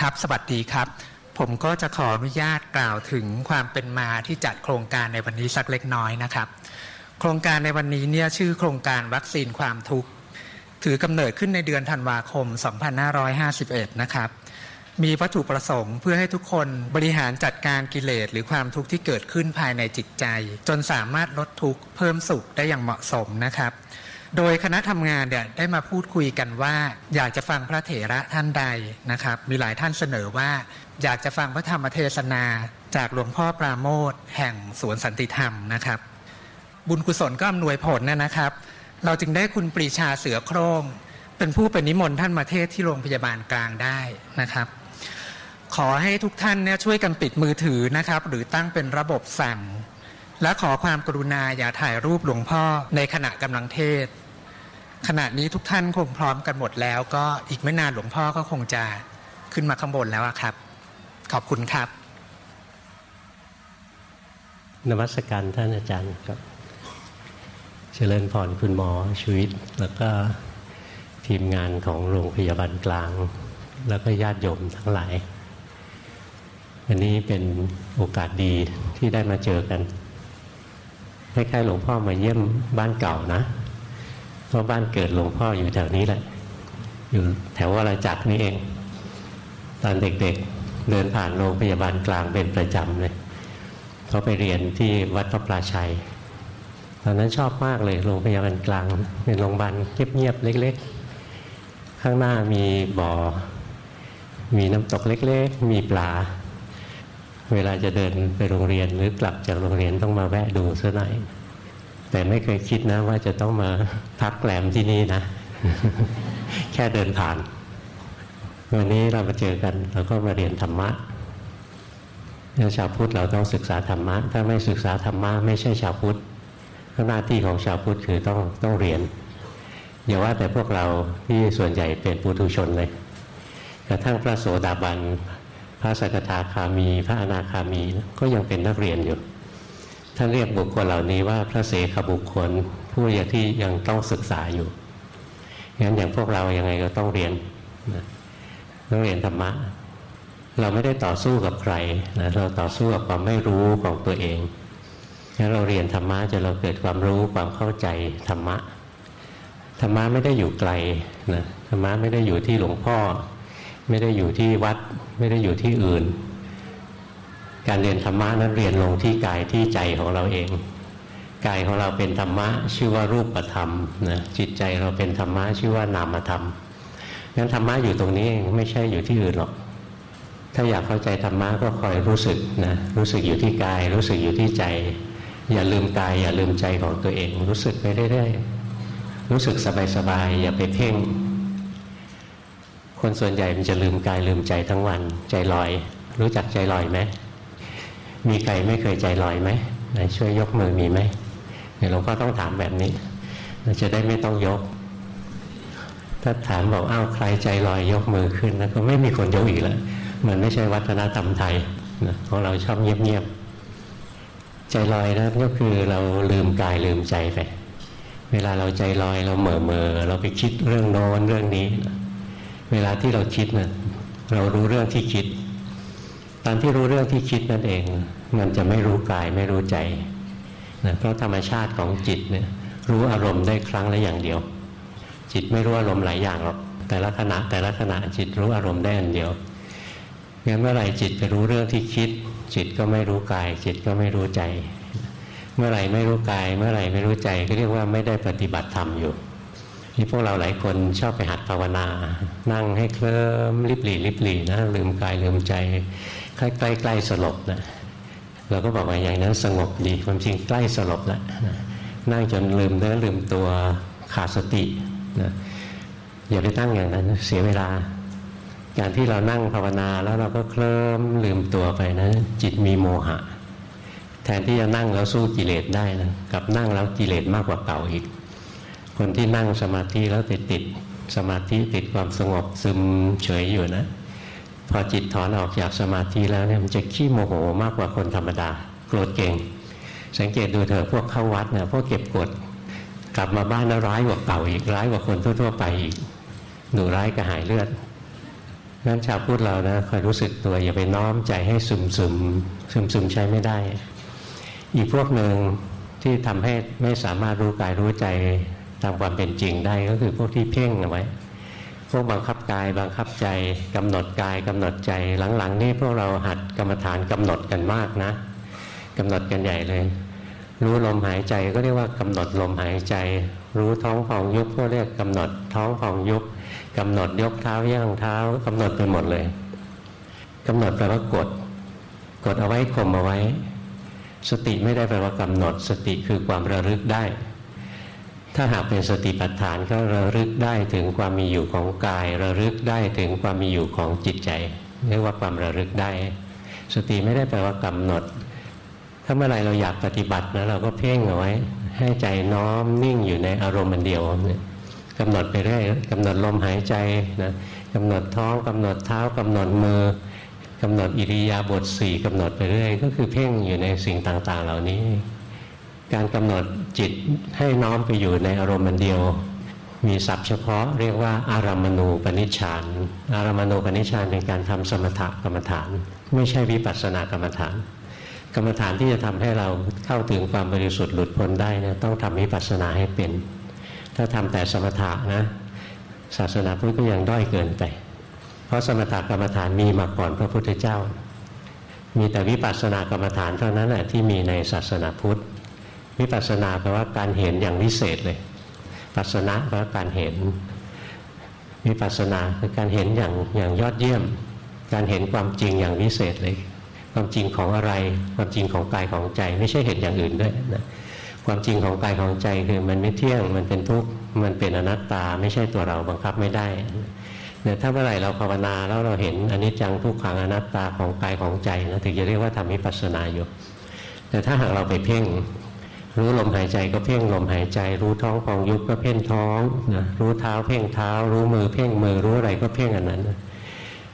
ครับสวัสดีครับ ผมก็จะขออนุญาตกล่าวถึงความเป็นมาที่จัดโครงการในวันนี้สักเล็กน้อยนะครับ โครงการในวันนี้เนี่ยชื่อโครงการวัคซีนความทุกข์ถือกำเนิดขึ้นในเดือนธันวาคม 2551 นะครับมีวัตถุประสงค์เพื่อให้ทุกคนบริหารจัดการกิเลสหรือความทุกข์ที่เกิดขึ้นภายในจิตใจ จนสามารถลดทุกข์เพิ่มสุขได้อย่างเหมาะสมนะครับ โดยคณะทำงานเนี่ยได้มาพูดคุยกันว่า อยากจะฟังพระเถระท่านใดนะครับ มีหลายท่านเสนอว่า อยากจะฟังพระธรรมเทศนา จากหลวงพ่อปราโมทแห่งสวนสันติธรรมนะครับ บุญกุศลก็อำนวยผลนะครับ เราจึงได้คุณปรีชาเสือโครง เป็นผู้เป็นนิมนต์ท่านมาเทศที่โรงพยาบาลกลางได้นะครับ ขอให้ทุกท่านเนี่ยช่วยกันปิดมือถือนะครับ หรือตั้งเป็นระบบสั่ง และขอความกรุณาอย่าถ่ายรูปหลวงพ่อในขณะกำลังเทศ ขณะนี้ทุกท่านคงพร้อมกันหมดแล้ว ก็อีกไม่นานหลวงพ่อก็คงจะขึ้นมาข้างบนแล้วครับ ขอบคุณครับนมัสการท่านอาจารย์ครับ เจริญพรคุณหมอชีวิต แล้วก็ทีมงานของโรงพยาบาลกลาง แล้วก็ญาติโยมทั้งหลายวันนี้เป็นโอกาสดีที่ได้มาเจอกัน ล้ายๆหลวงพ่อมาเยี่ยมบ้านเก่านะเพราะบ้านเกิดหลวงพ่ออยู่แถวนี้แหละ อยู่แถววราจักรนี่เอง ตอนเด็กๆเดินผ่านโรงพยาบาลกลางเป็นประจำเลยเขาไปเรียนที่วัดพระปราชัย ตอนนั้นชอบมากเลยโรงพยาบาลกลาง เป็นโรงพยาบาลเงียบๆเล็ก ๆ ข้างหน้ามีบ่อ มีน้ำตกเล็ก ๆ มีปลา เวลาจะเดินไปโรงเรียนหรือกลับจากโรงเรียนต้องมาแวะดูซะหน่อยแต่ไม่เคยคิดนะว่าจะต้องมาพักแกลมที่นี่นะ แค่เดินผ่าน วันนี้เรามาเจอกันเราก็มาเรียนธรรมะชาวพุทธเราต้องศึกษาธรรมะ ถ้าไม่ศึกษาธรรมะไม่ใช่ชาวพุทธหน้าที่ของชาวพุทธคือต้องต้องเรียน อย่าว่าแต่พวกเราที่ส่วนใหญ่เป็นปุถุชนเลยกระทั่งพระโสดาบัน พระสกทาคามี พระอนาคามีก็ยังเป็นนักเรียนอยู่ ท่านเรียกบุคคลเหล่านี้ว่าพระเสขบุคคล ผู้ที่ยังต้องศึกษาอยู่งั้นอย่างพวกเรายังไงก็ต้องเรียนต้องเรียนธรรมะ เราไม่ได้ต่อสู้กับใครนะเราต่อสู้กับความไม่รู้ของตัวเองงั้นเราเรียนธรรมะจะเราเกิดความรู้ความเข้าใจธรรมะธรรมะไม่ได้อยู่ไกลนะธรรมะไม่ได้อยู่ที่หลวงพ่อ ไม่ได้อยู่ที่วัดไม่ได้อยู่ที่อื่น การเรียนธรรมะนั้นเรียนลงที่กายที่ใจของเราเอง กายของเราเป็นธรรมะชื่อว่ารูปธรรมนะจิตใจเราเป็นธรรมะชื่อว่านามธรรมงั้นธรรมะอยู่ตรงนี้เองไม่ใช่อยู่ที่อื่นหรอก ถ้าอยากเข้าใจธรรมะก็คอยรู้สึกนะรู้สึกอยู่ที่กาย รู้สึกอยู่ที่ใจ อย่าลืมกาย อย่าลืมใจของตัวเอง รู้สึกไปเรื่อยๆรู้สึกสบายๆอย่าไปเพ่ง คนส่วนใหญ่มันจะลืมกายลืมใจทั้งวัน ใจลอย รู้จักใจลอยไหมมีใครไม่เคยใจลอยไหมไหนช่วยยกมือมีไหมเดี๋ยวหลวงพ่อต้องถามแบบนี้เราจะได้ไม่ต้องยก ถ้าถามบอกอ้าวใครใจลอยยกมือขึ้นแล้วก็ไม่มีคนยกอีกแล้วมันไม่ใช่วัฒนธรรมไทยนะของเราชอบเงียบๆใจลอยนะก็คือเราลืมกายลืมใจไปเวลาเราใจลอยเราเหม่อเมอเราไปคิดเรื่องโน้นเรื่องนี้ เวลาที่เราคิดนะเรารู้เรื่องที่คิด ตอนที่รู้เรื่องที่คิดนั่นเอง มันจะไม่รู้กายไม่รู้ใจนะเพราะธรรมชาติของจิตเนี่ยรู้อารมณ์ได้ครั้งละอย่างเดียว จิตไม่รู้อารมณ์หลายอย่างหรอกแต่ละขณะแต่ละขณะจิตรู้อารมณ์ได้อันเดียวงั้นเมื่อไหร่จิตไปรู้เรื่องที่คิด จิตก็ไม่รู้กาย จิตก็ไม่รู้ใจ เมื่อไหร่ไม่รู้กาย เมื่อไหร่ไม่รู้ใจก็เรียกว่าไม่ได้ปฏิบัติธรรมอยู่ ที่พวกเราหลายคนชอบไปหัดภาวนา นั่งให้เคลิ้มริบหรี่ริบหรี่นะลืมกายลืมใจใกล้ใกล้ใกล้สลบนะเราก็บอกว่าอย่างนั้นสงบดีความจริงใกล้สลบแล้วนั่งจนลืมเนื้อลืมตัวขาดสตินะอย่าไปตั้งอย่างนั้นเสียเวลา การที่เรานั่งภาวนาแล้วเราก็เคลิ้มลืมตัวไปนะ จิตมีโมหะ แทนที่จะนั่งแล้วสู้กิเลสได้นะกับนั่งแล้วกิเลสมากกว่าเก่าอีก คนที่นั่งสมาธิแล้วติดติดสมาธิติดความสงบซึมเฉยอยู่นะ พอจิตถอนออกจากสมาธิแล้วเนี่ยมันจะขี้โมโหมากกว่าคนธรรมดา โกรธเก่ง สังเกตดูเถอะพวกเข้าวัดเนี่ยพวกเก็บกดกลับมาบ้านแล้วร้ายกว่าเก่าอีกร้ายกว่าคนทั่วๆไปอีกหนูร้ายกระหายเลือดงั้นชาวพุทธเรานะคอยรู้สึกตัวอย่าไปน้อมใจให้ซึมซึมซึมซึมใช้ไม่ได้ อีกพวกหนึ่งที่ทำให้ไม่สามารถรู้กายรู้ใจ ตามความเป็นจริงได้ก็คือพวกที่เพ่งเอาไว้ พวกบังคับกายบังคับใจกำหนดกายกำหนดใจหลังๆ นี่พวกเราหัดกรรมฐานกำหนดกันมากนะกำหนดกันใหญ่เลย รู้ลมหายใจก็เรียกว่ากำหนดลมหายใจ รู้ท้องฟองยุบก็เรียกกำหนดท้องฟองยุบกำหนดยกเท้าย่างเท้ากำหนดไปหมดเลยกำหนดแปลว่ากด กดเอาไว้ข่มเอาไว้ สติไม่ได้แปลว่ากำหนด สติคือความระลึกได้ ถ้าหากเป็นสติปัฏฐานก็ระลึกได้ถึงความมีอยู่ของกาย ระลึกได้ถึงความมีอยู่ของจิตใจเรียกว่าความระลึกได้ สติไม่ได้แปลว่ากำหนด ถ้าเมื่อไรเราอยากปฏิบัตินะเราก็เพ่งเอาไว้ ให้ใจน้อมนิ่งอยู่ในอารมณ์มันเดียวเนี่ยกำหนดไปเรื่อยกำหนดลมหายใจนะกำหนดท้องกำหนดเท้ากำหนดมือกำหนดอิริยาบถสี่กำหนดไปเรื่อยก็คือเพ่งอยู่ในสิ่งต่างๆ เหล่านี้ การกำหนดจิตให้น้อมไปอยู่ในอารมณ์มันเดียว มีศัพท์เฉพาะเรียกว่าอารามณูปนิชฌาน อารามณูปนิชฌานเป็นการทำสมถกรรมฐาน ไม่ใช่วิปัสสนากรรมฐาน กรรมฐานที่จะทำให้เราเข้าถึงความบริสุทธิ์หลุดพ้นได้นะต้องทำวิปัสสนาให้เป็น ถ้าทำแต่สมถะนะ ศาสนาพุทธก็ยังด้อยเกินไป เพราะสมถกรรมฐานมีมาก่อนพระพุทธเจ้า มีแต่วิปัสสนากรรมฐานเท่านั้นแหละที่มีในศาสนาพุทธ วิปัสสนาแปลว่าการเห็นอย่างวิเศษเลย ปัสสนะแปลว่าการเห็นวิปัสสนาคือการเห็นอย่างอย่างยอดเยี่ยม การเห็นความจริงอย่างวิเศษเลย ความจริงของอะไร ความจริงของกายของใจ ไม่ใช่เห็นอย่างอื่นด้วยนะความจริงของกายของใจคือมันไม่เที่ยงมันเป็นทุกข์มันเป็นอนัตตา ไม่ใช่ตัวเราบังคับไม่ได้เนี่ยถ้าเมื่อไหร่เราภาวนาแล้วเราเห็นอนิจจังทุกขังอนัตตาของกายของใจนะถึงจะเรียกว่าทำวิปัสสนาอยู่ แต่ถ้าหากเราไปเพ่ง รู้ลมหายใจก็เพ่งลมหายใจ รู้ท้องของยุบก็เพ่งท้องนะรู้เท้าเพ่งเท้า รู้มือเพ่งมือรู้อะไรก็เพ่งอันนั้น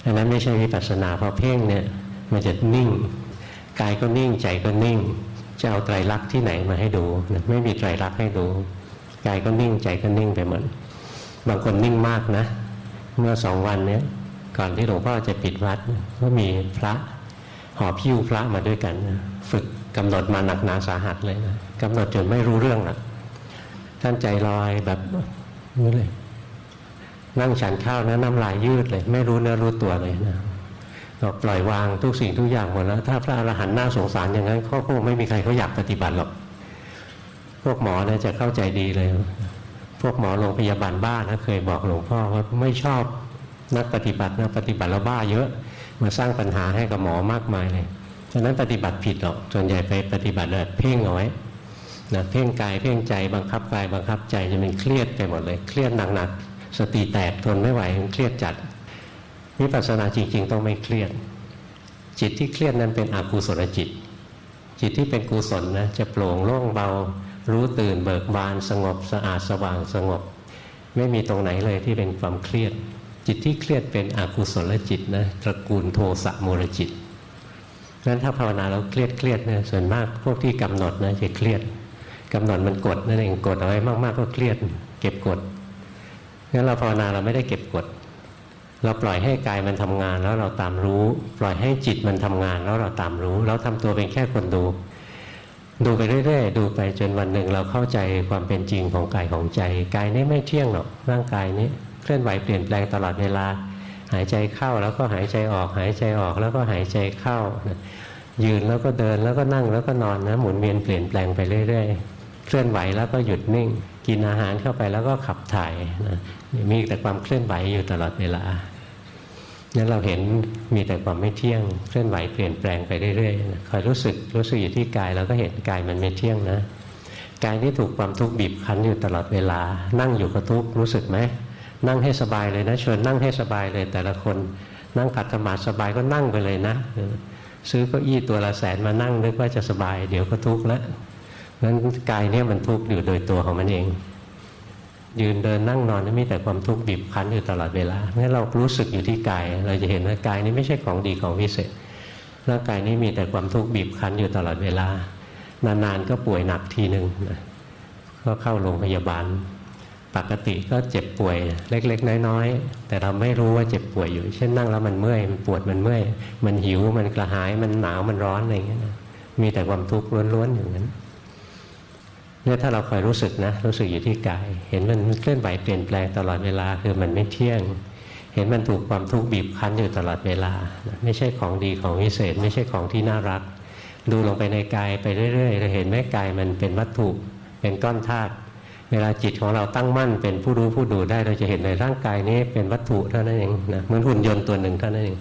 อันนั้นไม่ใช่วิปัสสนาพอเพ่งเนี่ยมันจะนิ่งกายก็นิ่งใจก็นิ่ง จะเอาไตรลักษณ์ที่ไหนมาให้ดูไม่มีไตรลักษณ์ให้ดูกายก็นิ่งใจก็นิ่งไปหมดบางคนนิ่งมากนะ เมื่อสองวันเนี้ยก่อนที่หลวงพ่อจะปิดวัดก็มีพระ หอบพิ้วพระมาด้วยกันฝึกกำหนดมาหนักหนาสาหัสเลยนะกำหนดจนไม่รู้เรื่องละท่านใจลอยแบบนี้เลย นั่งฉันข้าวนะน้ำลายยืดเลย ไม่รู้เนื้อรู้ตัวเลยนะก็ปล่อยวางทุกสิ่งทุกอย่างหมดแล้ว ถ้าพระอรหันต์น่าสงสารอย่างนั้นเขาคงไม่มีใครเขาอยากปฏิบัติหรอก พวกหมอเนี่ยจะเข้าใจดีเลย พวกหมอโรงพยาบาลบ้านะเคยบอกหลวงพ่อว่าไม่ชอบนักปฏิบัตินะปฏิบัติแล้วบ้าเยอะ มาสร้างปัญหาให้กับหมอมากมายเลยฉะนั้นปฏิบัติผิดหรอกส่วนใหญ่ไปปฏิบัติแบบเพ่งเอาไว้นะเพ่งกายเพ่งใจบังคับกายบังคับใจจะเป็นเครียดไปหมดเลยเครียดหนักๆสติแตกทนไม่ไหวเครียดจัดวิปัสสนาจริง ๆ ต้องไม่เครียด จิตที่เครียดนั้นเป็นอกุศลจิต จิตที่เป็นกุศลนะจะโปร่งโล่งเบา รู้ตื่นเบิกบานสงบสะอาดสว่างสงบ ไม่มีตรงไหนเลยที่เป็นความเครียด จิตที่เครียดเป็นอกุศลจิตนะตระกูลโทสะโมรจิตงั้นถ้าภาวนาแล้วเครียดเครียดเนี่ยส่วนมากพวกที่กำหนดนะจะเครียดกำหนดมันกดนั่นเองกดเอาไว้มากๆก็เครียด เก็บกดงั้นเราภาวนาเราไม่ได้เก็บกด เราปล่อยให้กายมันทำงานแล้วเราตามรู้ ปล่อยให้จิตมันทำงานแล้วเราตามรู้ เราทำตัวเป็นแค่คนดู ดูไปเรื่อยๆดูไปจนวันหนึ่งเราเข้าใจความเป็นจริงของกายของใจ กายนี้ไม่เที่ยงหรอกร่างกายนี้ เคลื่อนไหวเปลี่ยนแปลงตลอดเวลา หายใจเข้าแล้วก็หายใจออก หายใจออกแล้วก็หายใจเข้ายืนแล้วก็เดินแล้วก็นั่งแล้วก็นอนนะหมุนเวียนเปลี่ยนแปลงไปเรื่อยๆ เคลื่อนไหวแล้วก็หยุดนิ่ง กินอาหารเข้าไปแล้วก็ขับถ่ายนะมีแต่ความเคลื่อนไหวอยู่ตลอดเวลานั้นเราเห็นมีแต่ความไม่เที่ยงเคลื่อนไหวเปลี่ยนแปลงไปเรื่อยๆคอยรู้สึกรู้สึกอยู่ที่กายเราก็เห็นกายมันไม่เที่ยงนะกายที่ถูกความทุกข์บีบคั้นอยู่ตลอดเวลา นั่งอยู่ก็ทุกข์รู้สึกไหม นั่งให้สบายเลยนะชวนนั่งให้สบายเลยแต่ละคน นั่งขัดสมาธิสบายก็นั่งไปเลยนะ ซื้อเก้าอี้ตัวละแสนมานั่งนึกว่าจะสบาย เดี๋ยวก็ทุกข์แล้วนั้นกายเนี่ยมันทุกข์อยู่โดยตัวของมันเอง ยืนเดินนั่งนอนมีแต่ความทุกข์บีบคั้นอยู่ตลอดเวลาเมื่อเรารู้สึกอยู่ที่กาย เราจะเห็นว่ากายนี้ไม่ใช่ของดีของพิเศษร่างกายนี้มีแต่ความทุกข์บีบคั้นอยู่ตลอดเวลา นานๆก็ป่วยหนักทีหนึ่งนะก็เข้าโรงพยาบาล ปกติก็เจ็บป่วยเล็ก ๆ น้อยๆแต่เราไม่รู้ว่าเจ็บป่วยอยู่ เช่นนั่งแล้วมันเมื่อยมันปวดมันเมื่อยมันหิวมันกระหายมันหนาวมันร้อนอะไรอย่างเงี้ยมีแต่ความทุกข์ล้วนๆอย่างนั้นเนี่ยถ้าเราคอยรู้สึกนะรู้สึกอยู่ที่กาย เห็นมันเคลื่อนไหวเปลี่ยนแปลงตลอดเวลาคือมันไม่เที่ยง เห็นมันถูกความทุกข์บีบคั้นอยู่ตลอดเวลา ไม่ใช่ของดีของวิเศษ ไม่ใช่ของที่น่ารัก ดูลงไปในกายไปเรื่อยๆเราเห็นไหมกายมันเป็นวัตถุเป็นก้อนธาตุ เวลาจิตของเราตั้งมั่นเป็นผู้รู้ผู้ดูได้เราจะเห็นในร่างกายนี้เป็นวัตถุเท่านั้นเองนะเหมือนหุ่นยนต์ตัวหนึ่งเท่านั้นเอง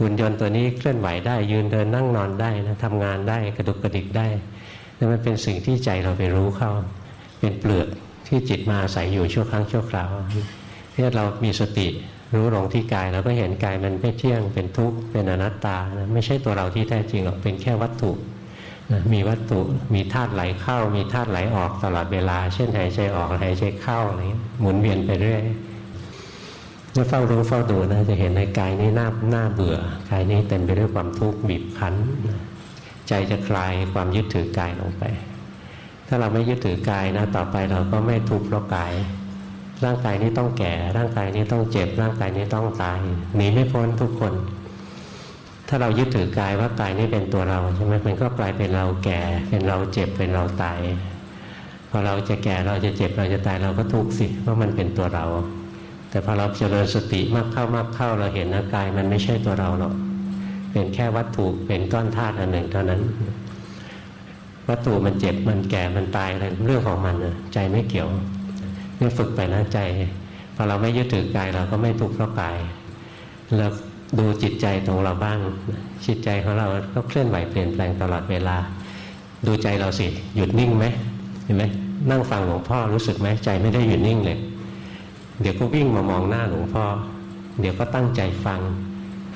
หุ่นยนต์ตัวนี้เคลื่อนไหวได้ยืนเดินนั่งนอนได้นะทำงานได้กระดุกกระดิกได้แต่มันเป็นสิ่งที่ใจเราไปรู้เข้า เป็นเปลือกที่จิตมาอาศัยอยู่ชั่วครั้งชั่วคราวที่เรามีสติรู้ลงที่กายเราก็เห็นกายมันไม่เที่ยงเป็นทุกข์เป็นอนัตตานะไม่ใช่ตัวเราที่แท้จริงหรอกเป็นแค่วัตถุ นะมีวัตถุมีธาตุไหลเข้า มีธาตุไหลออกตลอดเวลา เช่นหายใจออกหายใจเข้าอะไรหมุนเวียนไปเรื่อยเมื่อเฝ้ารู้เฝ้าดูนะจะเห็นในกายนี้หน้าหน้าเบื่อกายนี้เต็มไปด้วยความทุกข์บีบคั้น ใจจะคลายความยึดถือกายลงไป ถ้าเราไม่ยึดถือกายนะต่อไปเราก็ไม่ทุกข์เพราะกาย ร่างกายนี้ต้องแก่ ร่างกายนี้ต้องเจ็บ ร่างกายนี้ต้องตายหนีไม่พ้นทุกคน ถ้าเรายึดถือกายว่ากายนี้เป็นตัวเราใช่ไหมมันก็กลายเป็นเราแก่ เป็นเราเจ็บเป็นเราตายพอเราจะแก่เราจะเจ็บเราจะตายเราก็ทุกข์สิเพราะมันเป็นตัวเรา แต่พอเราเจริญสติมากเข้ามากเข้าเราเห็นนะกายมันไม่ใช่ตัวเราหรอกเป็นแค่วัตถุเป็นก้อนธาตุอันหนึ่งเท่านั้น วัตถุมันเจ็บมันแก่มันตายอะไรเรื่องของมันใจไม่เกี่ยวเนี่ยฝึกไปนะใจพอเราไม่ยึดถือกายเราก็ไม่ทุกข์เพราะกายแล้ว ดูจิตใจของเราบ้าง จิตใจของเราก็เคลื่อนไหวเปลี่ยนแปลงตลอดเวลา ดูใจเราสิ หยุดนิ่งไหมเห็นไหมนั่งฟังหลวงพ่อรู้สึกไหมใจไม่ได้หยุดนิ่งเลย เดี๋ยวก็วิ่งมามองหน้าหลวงพ่อ เดี๋ยวก็ตั้งใจฟัง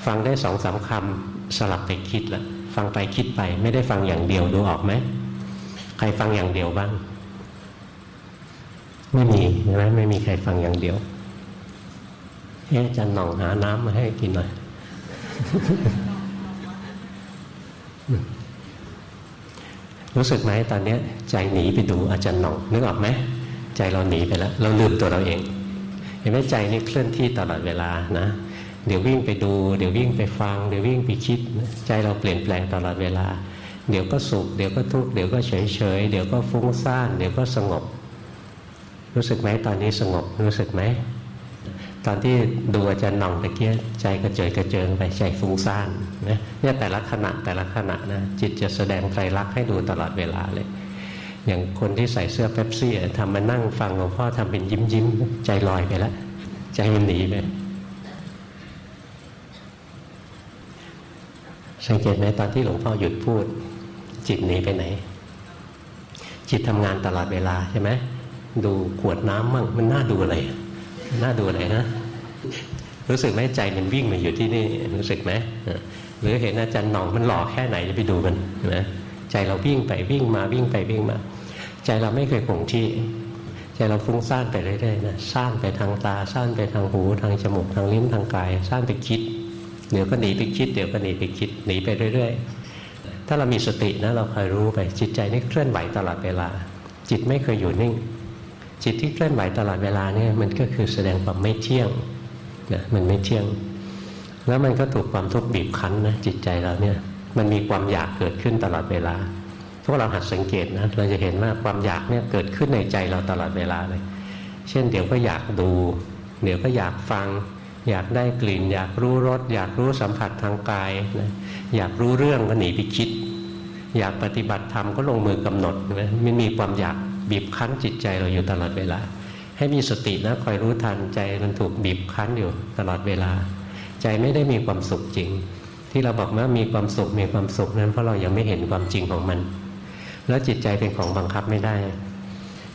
ฟังได้สองสาคำสลับไปคิดละฟังไปคิดไป ไม่ได้ฟังอย่างเดียวดูออกไหมใครฟังอย่างเดียวบ้าง ไม่มีใช่ไหมไม่มีใครฟังอย่างเดียวเอ๊ะจันหน่องหาน้ำมาให้กินหน่อย รู้สึกไหมตอนนี้ใจหนีไปดูอาจารย์หน่องนึกออกไหมใจเราหนีไปแล้ว เราลืมตัวเราเอง เห็นไหมใจนี่เคลื่อนที่ตลอดเวลานะเดี๋ยววิ่งไปดู เดี๋ยววิ่งไปฟัง เดี๋ยววิ่งไปคิด ใจเราเปลี่ยนแปลงตลอดเวลา เดี๋ยวก็สุขเดี๋ยวก็ทุกข์เดี๋ยวก็เฉยเฉยเดี๋ยวก็ฟุ้งซ่านเดี๋ยวก็สงบ รู้สึกไหมตอนนี้สงบรู้สึกไหม ตอนที่ดูอาจารย์หน่องตะเกียใจกระเจิดกระเจิงไปใจฟุ้งซ่านนะเนี่ยแต่ละขณะแต่ละขณะนะจิตจะแสดงไตรลักษณ์ให้ดูตลอดเวลาเลย อย่างคนที่ใส่เสื้อเป๊ปซี่ทำมานั่งฟังหลวงพ่อทำเป็นยิ้มยิ้มใจลอยไปแล้วใจมันหนีไปสังเกตไหมตอนที่หลวงพ่อหยุดพูด จิตหนีไปไหน จิตทำงานตลอดเวลาใช่ไหมดูขวดน้ำมั่งมันน่าดูอะไร น่าดูเลยนะรู้สึกไหมใจมันวิ่งมาอยู่ที่นี่รู้สึกไหมหรือเห็นอาจารย์หน่องมันหล่อแค่ไหนจะไปดูมันนะใจเราวิ่งไปวิ่งมาวิ่งไปวิ่งมา ใจเราไม่เคยคงที่ ใจเราฟุ้งซ่านไปเรื่อยๆนะซ่านไปทางตาซ่านไปทางหู ทางจมูกทางลิ้นทางกายซ่านไปคิดเดี๋ยวก็หนีไปคิดเดี๋ยวก็หนีไปคิดหนีไปเรื่อย ๆ ถ้าเรามีสตินะเราคอยรู้ไปจิตใจนี่เคลื่อนไหวตลอดเวลา จิตไม่เคยอยู่นิ่ง จิตที่เคลื่อนไหวตลอดเวลาเนี่ยมันก็คือแสดงความไม่เที่ยงนะมันไม่เที่ยง แล้วมันก็ถูกความทุกข์บีบคั้นนะจิตใจเราเนี่ยมันมีความอยากเกิดขึ้นตลอดเวลาพวกเราหัดสังเกตนะเราจะเห็นว่าความอยากเนี่ยเกิดขึ้นในใจเราตลอดเวลาเลย เช่น เดี๋ยวก็อยากดู เดี๋ยวก็อยากฟัง อยากได้กลิ่น อยากรู้รสอยากรู้สัมผัสทางกายนะอยากรู้เรื่องก็หนีไปคิด อยากปฏิบัติธรรมก็ลงมือกำหนดนะมันมีความอยาก บีบคั้นจิตใจเราอยู่ตลอดเวลา ให้มีสตินะคอยรู้ทันใจมันถูกบีบคั้นอยู่ตลอดเวลา ใจไม่ได้มีความสุขจริง ที่เราบอกว่ามีความสุขมีความสุขนั้นเพราะเรายังไม่เห็นความจริงของมัน แล้วจิตใจเป็นของบังคับไม่ได้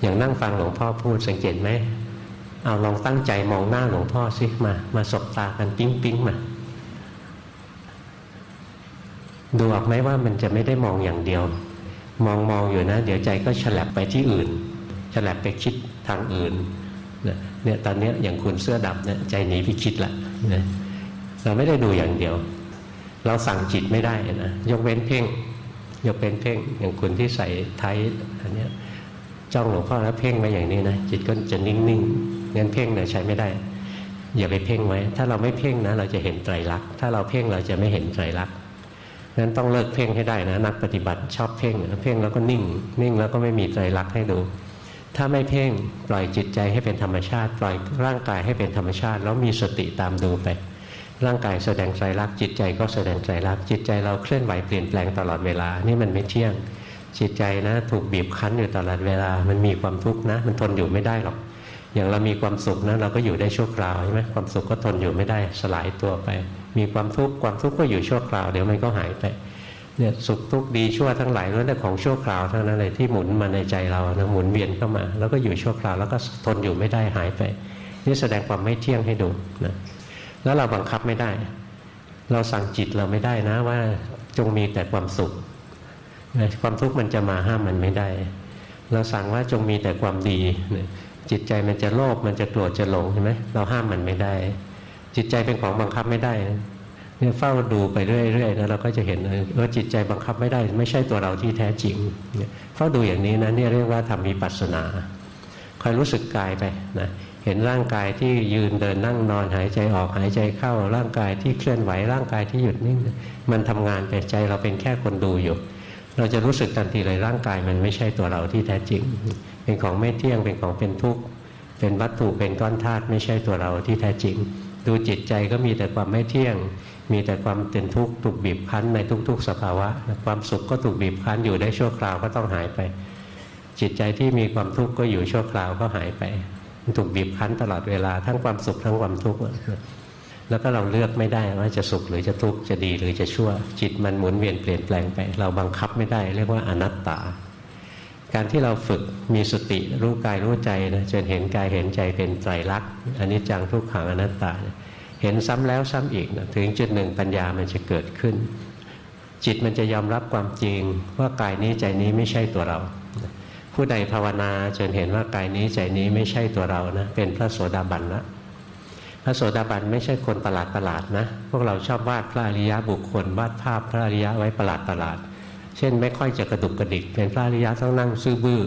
อย่างนั่งฟังหลวงพ่อพูดสังเกตไหมเอาลองตั้งใจมองหน้าหลวงพ่อสิมา มาสบตากันปิ๊งปิ๊งมาดูออกไหมว่ามันจะไม่ได้มองอย่างเดียว มองมองอยู่นะ เดี๋ยวใจก็ฉลับไปที่อื่นฉลับไปคิดทางอื่นเนี่ยตอนนี้อย่างคุณเสื้อดำเนี่ยใจหนีไปคิดละนะเราไม่ได้ดูอย่างเดียว เราสั่งจิตไม่ได้นะยกเว้นเพ่งยกเว้นเพ่งอย่างคุณที่ใส่ไทยอันนี้จ้องหลวงพ่อแล้วเพ่งไว้อย่างนี้นะจิตก็จะนิ่งๆงั้นเพ่งเนี่ยใช้ไม่ได้ อย่าไปเพ่งไว้ ถ้าเราไม่เพ่งนะ เราจะเห็นไตรลักษณ์ถ้าเราเพ่งเราจะไม่เห็นไตรลักษณ์ นั้นต้องเลิกเพ่งให้ได้นะนักปฏิบัติชอบเพ่งเพ่งแล้วก็นิ่ง นิ่งแล้วก็ไม่มีไตรลักษณ์ให้ดู ถ้าไม่เพ่งปล่อยจิตใจให้เป็นธรรมชาติ ปล่อยร่างกายให้เป็นธรรมชาติ แล้วมีสติตามดูไป ร่างกายแสดงไตรลักษณ์จิตใจก็แสดงไตรลักษณ์จิตใจเราเคลื่อนไหวเปลี่ยนแปลงตลอดเวลา นี่มันไม่เที่ยงจิตใจนะ ถูกบีบคั้นอยู่ตลอดเวลา มันมีความทุกข์นะ มันทนอยู่ไม่ได้หรอก อย่างเรามีความสุขนะเราก็อยู่ได้ชั่วคราวใช่ไหมความสุขก็ทนอยู่ไม่ได้สลายตัวไป มีความทุกข์ความทุกข์ก็อยู่ชั่วคราวเดี๋ยวมันก็หายไปเนี่ยสุขทุกข์ดีชั่วทั้งหลายล้วนแต่ของชั่วคราวทั้งนั้นเลยที่หมุนมาในใจเรานะหมุนเวียนเข้ามา แล้วก็อยู่ชั่วคราวแล้วก็ทนอยู่ไม่ได้หายไป นี่แสดงความไม่เที่ยงให้ดูนะแล้วเราบังคับไม่ได้ เราสั่งจิตเราไม่ได้นะว่าจงมีแต่ความสุขความทุกข์มันจะมาห้ามมันไม่ได้ เราสั่งว่าจงมีแต่ความดี จิตใจมันจะโลภมันจะโกรธจะหลงใช่ไหมเราห้ามมันไม่ได้ จิตใจเป็นของบังคับไม่ได้เนี่ยเฝ้าดูไปเรื่อยๆนะเราก็จะเห็นเออจิตใจบังคับไม่ได้ ไม่ใช่ตัวเราที่แท้จริงเฝ้าดูอย่างนี้นะเนี่ยเรียกว่าทำมีปัสนาคอยรู้สึกกายไปนะเห็นร่างกายที่ยืนเดินนั่งนอนหายใจออกหายใจเข้า ร่างกายที่เคลื่อนไหวร่างกายที่หยุดนิ่งมันทำงานไปใจเราเป็นแค่คนดูอยู่ เราจะรู้สึกทันทีเลยร่างกายมันไม่ใช่ตัวเราที่แท้จริง เป็นของไม่เที่ยงเป็นของเป็นทุกข์เป็นวัตถุเป็นก้อนธาตุไม่ใช่ตัวเราที่แท้จริง ดูจิตใจก็มีแต่ความไม่เที่ยง มีแต่ความเป็นทุกข์ถูกบีบคั้นในทุก ๆ สภาวะ ความสุขก็ถูกบีบคั้นอยู่ได้ชั่วคราวก็ต้องหายไป จิตใจที่มีความทุกข์ก็อยู่ชั่วคราวก็หายไปถูกบีบคั้นตลอดเวลาทั้งความสุขทั้งความทุกข์แล้วก็เราเลือกไม่ได้ว่าจะสุขหรือจะทุกข์จะดีหรือจะชั่ว จิตมันหมุนเวียนเปลี่ยนแปลงไป เราบังคับไม่ได้ เรียกว่าอนัตตา การที่เราฝึกมีสติรู้กายรู้ใจนะจนเห็นกายเห็นใจเป็นไตรลักษณ์อันนี้จังทุกขังอนัตตาเห็นซ้ำแล้วซ้ำอีกนะถึงจุดหนึ่งปัญญามันจะเกิดขึ้น จิตมันจะยอมรับความจริงว่ากายนี้ใจนี้ไม่ใช่ตัวเรา ผู้ใดภาวนาจนเห็นว่ากายนี้ใจนี้ไม่ใช่ตัวเรานะเป็นพระโสดาบันละพระโสดาบันไม่ใช่คนประหลาดประหลาดนะ พวกเราชอบวาดพระอริยะบุคคลวาดภาพพระอริยะไว้ประหลาดประหลาด เช่น ไม่ค่อยจะกระดุกกระดิกเป็นพระอริยะต้องนั่งซื่อบื้อ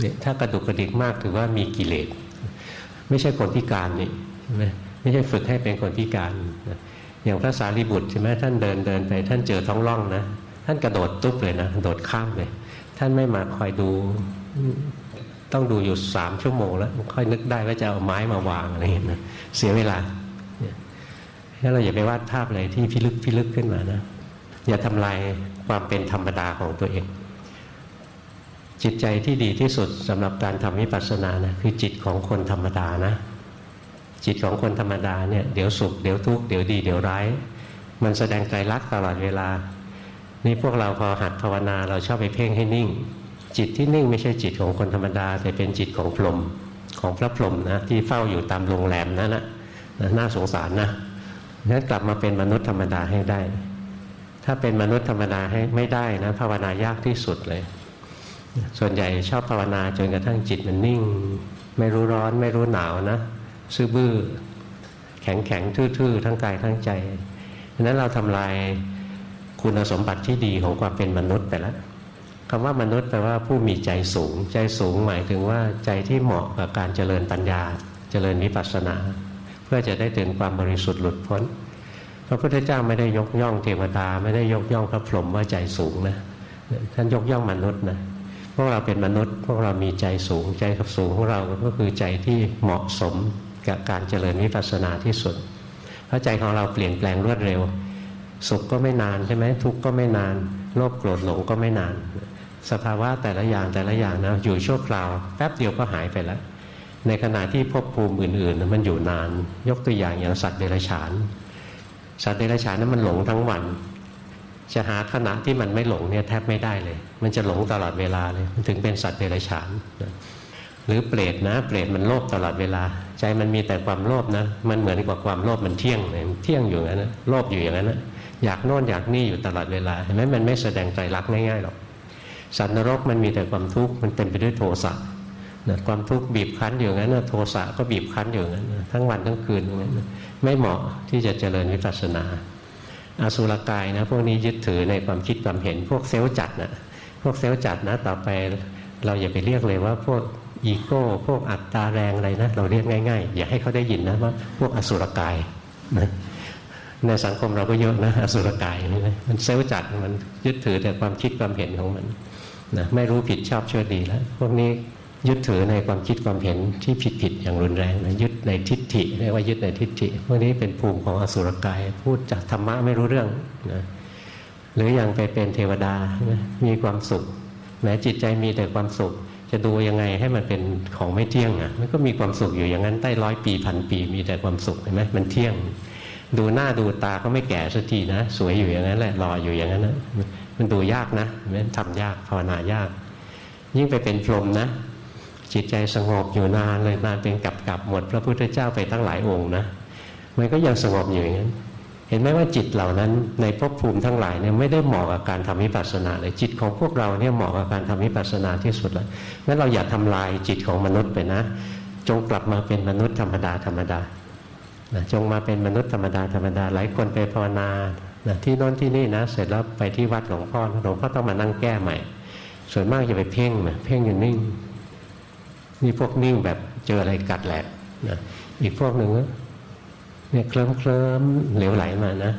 เนี่ยถ้ากระดุกกระดิกมากถือว่ามีกิเลส ไม่ใช่คนพิการนี่ไม่ไม่ใช่ฝึกให้เป็นคนพิการ อย่างพระสารีบุตรใช่ไหมท่านเดินเดินไป ท่านเจอท้องร่องนะท่านกระโดดตุ๊บเลยนะโดดข้ามเลย ท่านไม่มาคอยดูต้องดูอยู่สามชั่วโมงแล้ว ค่อยนึกได้ว่าจะเอาไม้มาวางอะไรอย่างเงี้ยเสียเวลาถ้าเราอย่าไปวาดภาพอะไรที่พิลึกพิลึกขึ้นมานะ อย่าทำลาย ความเป็นธรรมดาของตัวเอง จิตใจที่ดีที่สุดสำหรับการทำวิปัสสนานะคือจิตของคนธรรมดานะ จิตของคนธรรมดาเนี่ยเดี๋ยวสุขเดี๋ยวทุกข์เดี๋ยวดีเดี๋ยวร้าย มันแสดงใจรักตลอดเวลา นี่พวกเราพอหัดภาวนาเราชอบไปเพ่งให้นิ่ง จิตที่นิ่งไม่ใช่จิตของคนธรรมดา แต่เป็นจิตของพรหมของพระพรหมนะที่เฝ้าอยู่ตามโรงแรมนั่นนะน่าสงสารนะงั้นกลับมาเป็นมนุษย์ธรรมดาให้ได้ ถ้าเป็นมนุษย์ธรรมดาให้ไม่ได้นะภาวนายากที่สุดเลย ส่วนใหญ่ชอบภาวนาจนกระทั่งจิตมันนิ่ง ไม่รู้ร้อนไม่รู้หนาวนะซื่อบื้อแข็งแข็งทื่อๆ ทั้งกายทั้งใจดังนั้นเราทำลายคุณสมบัติที่ดีของความเป็นมนุษย์ไปแล้วคำว่ามนุษย์แปลว่าผู้มีใจสูง ใจสูงหมายถึงว่าใจที่เหมาะกับการเจริญปัญญา เจริญวิปัสสนา เพื่อจะได้ถึงความบริสุทธิ์หลุดพ้น พระพุทธเจ้าไม่ได้ยกย่องเทวดา ไม่ได้ยกย่องพระพรหมว่าใจสูงนะท่านยกย่องมนุษย์นะพวกเราเป็นมนุษย์ พวกเรามีใจสูงใจกับสูงของเราก็คือใจที่เหมาะสมกับการเจริญวิปัสสนาที่สุด เพราะใจของเราเปลี่ยนแปลงรวดเร็ว สุขก็ไม่นานใช่ไหมทุกข์ก็ไม่นานโลภโกรธหลงก็ไม่นาน สภาวะแต่ละอย่างแต่ละอย่างนะอยู่ชั่วคราวแป๊บเดียวก็หายไปแล้วในขณะที่ภพภูมิอื่น ๆ มันอยู่นาน ยกตัวอย่างอย่างสัตว์เดรัจฉาน สัตว์เดรัจฉานนั้นมันหลงทั้งวัน จะหาขณะที่มันไม่หลงเนี่ยแทบไม่ได้เลย มันจะหลงตลอดเวลาเลยมันถึงเป็นสัตว์เดรัจฉานหรือเปรตนะเปรตมันโลภตลอดเวลา ใจมันมีแต่ความโลภนะ มันเหมือนกับความโลภมันเที่ยงเลยเที่ยงอยู่อย่างนั้นโลภอยู่อย่างนั้นอยากโน่นอยากนี่อยู่ตลอดเวลาเห็นไหมมันไม่แสดงใจรักง่ายๆหรอกสัตว์นรกมันมีแต่ความทุกข์มันเต็มไปด้วยโทสะ นะความทุกข์บีบคั้นอยู่งั้นนะโทสะก็บีบคั้นอยู่งั้นทั้งวันทั้งคืนงั้นไม่เหมาะที่จะเจริญวิปัสสนาอาสุรกายนะพวกนี้ยึดถือในความคิดความเห็น พวกเซลล์จัดนะพวกเซลล์จัดนะต่อไปเราอย่าไปเรียกเลยว่าพวกอีโก้พวกอัตตาแรงอะไรนะเราเรียกง่ายๆ อย่าให้เขาได้ยินนะว่าพวกอสุรกายนะในสังคมเราก็เยอะนะอสุรกายนี่นะมันเซลล์จัดมันยึดถือแต่ความคิดความเห็นของมันนะไม่รู้ผิดชอบชั่วดีแล้วพวกนี้ ยึดถือในความคิดความเห็นที่ผิดผิดอย่างรุนแรงนะยึดในทิฏฐิเรียกว่ายึดในทิฏฐิพวกนี้เป็นภูมิของอสุรกาย พูดจากธรรมะไม่รู้เรื่องนะหรืออย่างไปเป็นเทวดามีความสุขแม้จิตใจมีแต่ความสุข จะดูยังไงให้มันเป็นของไม่เที่ยงอะมันก็มีความสุขอยู่อย่างนั้นใต้ร้อยปีพันปี มีแต่ความสุขเห็นไหมมันเที่ยง ดูหน้าดูตาก็ไม่แก่สักทีนะ สวยอยู่อย่างนั้นแหละรออยู่อย่างนั้นนะมันดูยากนะมันทำยากภาวนายาก ยิ่งไปเป็นพรหมนะ จิตใจสงบอยู่นานเลยนานเป็นกับกับหมด พระพุทธเจ้าไปตั้งหลายองค์นะมันก็ยังสงบอยู่อย่างนั้นเห็นไหมว่าจิตเหล่านั้นในภพภูมิทั้งหลายเนี่ยไม่ได้เหมาะกับการทำวิปัสสนาเลยจิตของพวกเราเนี่ยเหมาะกับการทำวิปัสสนาที่สุดแล้วงั้นเราอย่าทำลายจิตของมนุษย์ไปนะ จงกลับมาเป็นมนุษย์ธรรมดาธรรมดานะจงมาเป็นมนุษย์ธรรมดาธรรมดาหลายคนไปภาวนาที่โน้นที่นี่นะ เสร็จแล้วไปที่วัดหลวงพ่อหลวงพ่อต้องมานั่งแก้ใหม่ ส่วนมากจะไปเพ่งนะเพ่งอยู่นิ่ง นี่พวกนิ่งแบบเจออะไรกัดแหลกนะอีกพวกหนึ่งเนี่ยเคลิ้มเคลิ้มเหลวไหลมานะ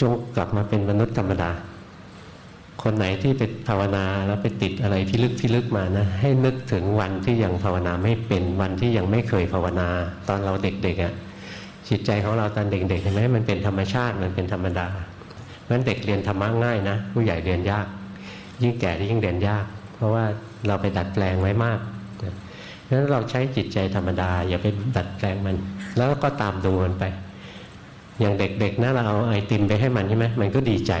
จงกลับมาเป็นมนุษย์ธรรมดา คนไหนที่ไปภาวนาแล้วไปติดอะไรพิลึกพิลึกมานะ ให้นึกถึงวันที่ยังภาวนาไม่เป็นวันที่ยังไม่เคยภาวนา ตอนเราเด็กๆอะ่ะจิตใจของเราตอนเด็กๆเห็นไหมมันเป็นธรรมชาติมันเป็นธรรมดาเพราะฉะนั้นเด็กเรียนธรรมะง่ายนะ ผู้ใหญ่เรียนยาก ยิ่งแก่ยิ่งเรียนยาก เพราะว่าเราไปดัดแปลงไว้มาก ฉะนั้นเราใช้จิตใจธรรมดา อย่าไปดัดแปลงมัน แล้วก็ตามดูมันไป อย่างเด็กๆนะเราเอาไอติมไปให้มันใช่ไหมมันก็ดีใจ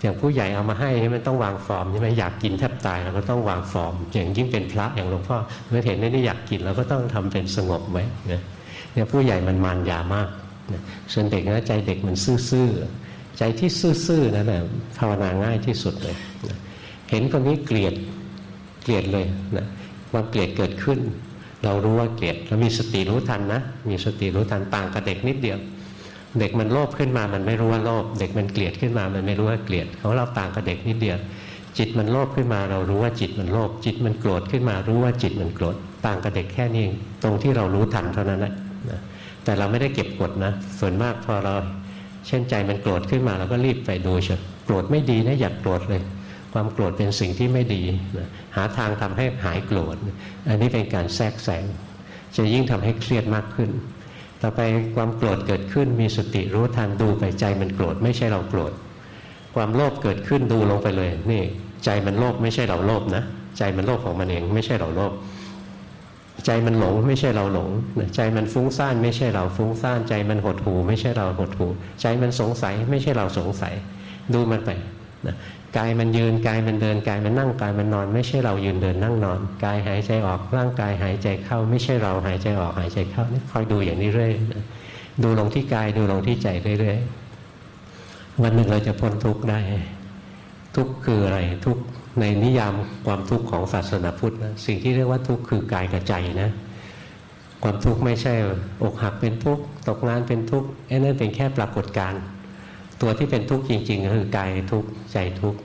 อย่างผู้ใหญ่เอามาให้มันต้องวางฟอร์มใช่ไหมอยากกินแทบตายเราก็ต้องวางฟอร์ม อย่างยิ่งเป็นพระอย่างหลวงพ่อเมื่อเห็นนี่อยากกินเราก็ต้องทำเป็นสงบไว้นะเนี่ยผู้ใหญ่มันมานยามากนะส่วนเด็กนะใจเด็กมันซื่อๆใจที่ซื่อๆนั่นแหละภาวนาง่ายที่สุดเลยนะเห็นคนนี้เกลียดเกลียดเลยนะ ความเกลียดเกิดขึ้น เรารู้ว่าเกลียดเรามีสติรู้ทันนะ มีสติรู้ทันต่างกับเด็กนิดเดียว เด็กมันโลภขึ้นมามันไม่รู้ว่าโลภเด็กมันเกลียดขึ้นมามันไม่รู้ว่าเกลียดของเราต่างกับเด็กนิดเดียว จิตมันโลภขึ้นมา เรารู้ว่าจิตมันโลภจิตมันโกรธขึ้นมา รู้ว่าจิตมันโกรธต่างกับเด็กแค่นี้ตรงที่เรารู้ทันเท่านั้นแหละแต่เราไม่ได้เก็บกดนะ ส่วนมากพอเราเช่นใจมันโกรธขึ้นมาเราก็รีบไปดูเฉยโกรธไม่ดีนะอย่ากโกรธเลย ความโกรธเป็นสิ่งที่ไม่ดีหาทางทำให้หายโกรธ อันนี้เป็นการแทรกแซงจะยิ่งทำให้เครียดมากขึ้น ต่อไปความโกรธเกิดขึ้นมีสติรู้ทันดูไปใจมันโกรธไม่ใช่เราโกรธ ความโลภเกิดขึ้นดูลงไปเลย นี่ใจมันโลภไม่ใช่เราโลภนะ ใจมันโลภของมันเองไม่ใช่เราโลภใจมันหลงไม่ใช่เราหลง ใจมันฟุ้งซ่านไม่ใช่เราฟุ้งซ่านใจมันหดหูไม่ใช่เราหดหูใจมันสงสัยไม่ใช่เราสงสัย ดูมันไปนะ กายมันยืนกายมันเดินกายมันนั่งกายมันนอน ไม่ใช่เรายืนเดินนั่งนอน กายหายใจออกร่างกายหายใจเข้า ไม่ใช่เราหายใจออกหายใจเข้านี่คอยดูอย่างนี้เรื่อยดูลงที่กายดูลงที่ใจเรื่อยๆวันหนึ่งเราจะพ้นทุกข์ได้ ทุกข์คืออะไรทุกข์ในนิยามความทุกข์ของศาสนาพุทธนะสิ่งที่เรียกว่าทุกข์คือกายกับใจนะความทุกข์ไม่ใช่อกหักเป็นทุกข์ตกงานเป็นทุกข์ไอ้นั่นเป็นแค่ปรากฏการณ์ ตัวที่เป็นทุกข์จริงๆก็คือกายทุกข์ใจทุกข์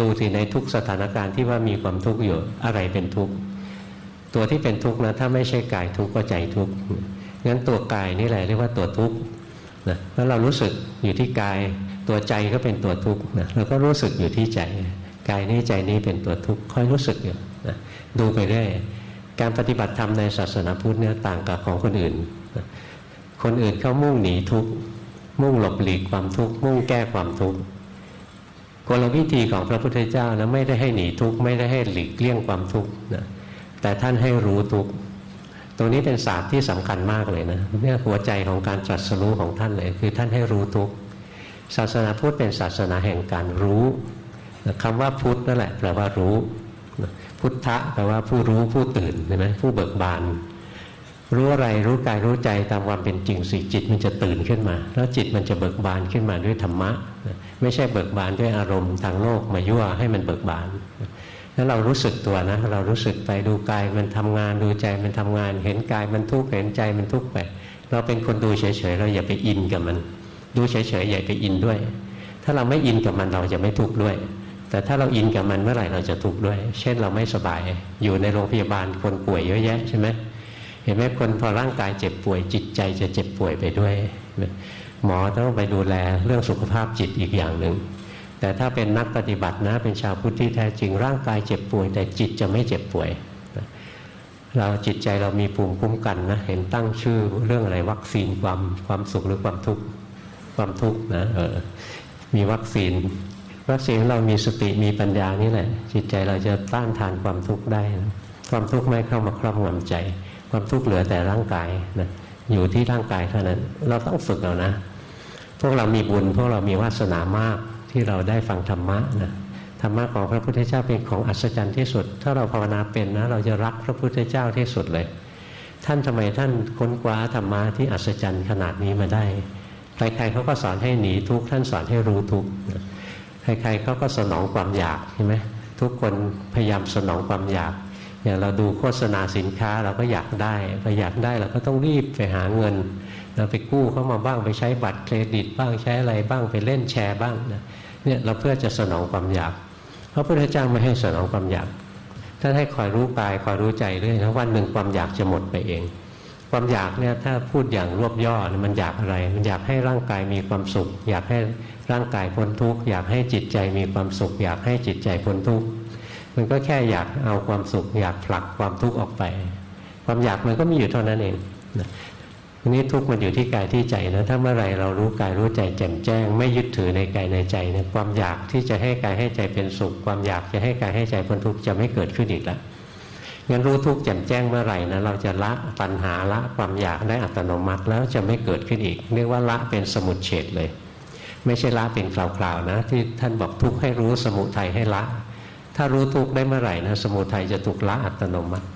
ดูสิในทุกสถานการณ์ที่ว่ามีความทุกข์อยู่อะไรเป็นทุกข์ตัวที่เป็นทุกข์นะถ้าไม่ใช่กายทุกข์ก็ใจทุกข์งั้นตัวกายนี่แหละเรียกว่าตัวทุกข์นะแล้วเรารู้สึกอยู่ที่กาย ตัวใจก็เป็นตัวทุกข์นะเราก็รู้สึกอยู่ที่ใจกายนี้ใจนี้เป็นตัวทุกข์ค่อยรู้สึกอยู่นะดูไปเรื่อยการปฏิบัติธรรมในศาสนาพุทธเนี่ยต่างกับของคนอื่น คนอื่นเขามุ่งหนีทุกข์ มุ่งหลบหลีกความทุกข์มุ่งแก้ความทุกข์กลวิธีของพระพุทธเจ้านะไม่ได้ให้หนีทุกข์ไม่ได้ให้หลีกเลี่ยงความทุกข์นะแต่ท่านให้รู้ทุกข์ตรงนี้เป็นศาสตร์ที่สำคัญมากเลยนะเนี่ยหัวใจของการตรัสรู้ของท่านเลย คือท่านให้รู้ทุกข์ศาสนาพุทธเป็นศาสนาแห่งการรู้คำว่าพุทธนั่นแหละแปลว่ารู้ พุทธะแปลว่าผู้รู้ผู้ตื่นใช่ไหมผู้เบิกบาน รู้อะไรรู้กายรู้ใจตามความเป็นจริงสิจิตมันจะตื่นขึ้นมา แล้วจิตมันจะเบิกบานขึ้นมาด้วยธรรมะ ไม่ใช่เบิกบานด้วยอารมณ์ทางโลกมายั่วให้มันเบิกบานแล้วเรารู้สึกตัวนะ เรารู้สึกไปดูกายมันทำงานดูใจมันทำงาน เห็นกายมันทุกข์เห็นใจมันทุกข์ไป เราเป็นคนดูเฉยๆเราอย่าไปอินกับมัน ดูเฉยๆอย่าไปอินด้วย ถ้าเราไม่อินกับมันเราจะไม่ทุกข์ด้วย แต่ถ้าเราอินกับมันเมื่อไหร่เราจะทุกข์ด้วย เช่นเราไม่สบายอยู่ในโรงพยาบาลคนป่วยเยอะแยะใช่ไหม เห็นไหมคนพอร่างกายเจ็บป่วย จิตใจจะเจ็บป่วยไปด้วย หมอต้องไปดูแลเรื่องสุขภาพจิตอีกอย่างหนึ่งแต่ถ้าเป็นนักปฏิบัตินะเป็นชาวพุทธที่แท้จริงร่างกายเจ็บป่วย แต่จิตจะไม่เจ็บป่วย เราจิตใจเรามีภูมิคุ้มกันนะเห็นตั้งชื่อเรื่องอะไรวัคซีนความความสุขหรือความทุกข์ความทุกข์นะเออมีวัคซีนวัคซีนเรามีสติมีปัญญานี่แหละ จิตใจเราจะต้านทานความทุกข์ได้นะความทุกข์ไม่เข้ามาครอบงำใจ ความทุกข์เหลือแต่ร่างกายนะอยู่ที่ร่างกายเท่านั้น เราต้องฝึกเอานะ พวกเรามีบุญ พวกเรามีวาสนามากที่เราได้ฟังธรรมะนะธรรมะของพระพุทธเจ้าเป็นของอัศจรรย์ที่สุด ถ้าเราภาวนาเป็นนะ เราจะรักพระพุทธเจ้าที่สุดเลย ท่านทำไมท่านค้นคว้าธรรมะที่อัศจรรย์ขนาดนี้มาได้ ใครๆเขาก็สอนให้หนีทุกข์ท่านสอนให้รู้ทุกข์ใครๆเขาก็สนองความอยากใช่ไหมทุกคนพยายามสนองความอยาก อย่างเราดูโฆษณาสินค้าเราก็อยากได้พออยากได้เราก็ต้องรีบไปหาเงินเราไปกู้เข้ามาบ้างไปใช้บัตรเครดิตบ้างใช้อะไรบ้างไปเล่นแชร์บ้างนะเนี่ยเราเพื่อจะสนองความอยากพระพุทธเจ้าไม่ให้สนองความอยากท่านให้คอยรู้กายคอยรู้ใจเรื่อยนะวันหนึ่งความอยากจะหมดไปเอง ความอยากเนี่ยถ้าพูดอย่างรวบย่อมันอยากอะไร มันอยากให้ร่างกายมีความสุข อยากให้ร่างกายพ้นทุกข์อยากให้จิตใจมีความสุข อยากให้จิตใจพ้นทุกข์ มันก็แค่อยากเอาความสุข อยากผลักความทุกข์ออกไป ความอยากมันก็มีอยู่เท่านั้นเองทีนี้ทุกข์มันอยู่ที่กายที่ใจนะถ้าเมื่อไรเรารู้กายรู้ใจแจ่มแจ้ง ไม่ยึดถือในกายในใจเนี่ยความอยากที่จะให้กายให้ใจเป็นสุข ความอยากจะให้กายให้ใจพ้นทุกข์จะไม่เกิดขึ้นอีกแล้วงั้นรู้ทุกข์แจ่มแจ้งเมื่อไหร่นะเราจะละปัญหาละความอยากได้อัตโนมัติแล้วจะไม่เกิดขึ้นอีก เรียกว่าละเป็นสมุดเฉดเลย ไม่ใช่ละเป็นคราวๆนะ ที่ท่านบอกทุกข์ให้รู้สมุทัยให้ละ ถ้ารู้ทุกข์ได้เมื่อไหร่นะสมุทัยจะถูกละอัตโนมัติ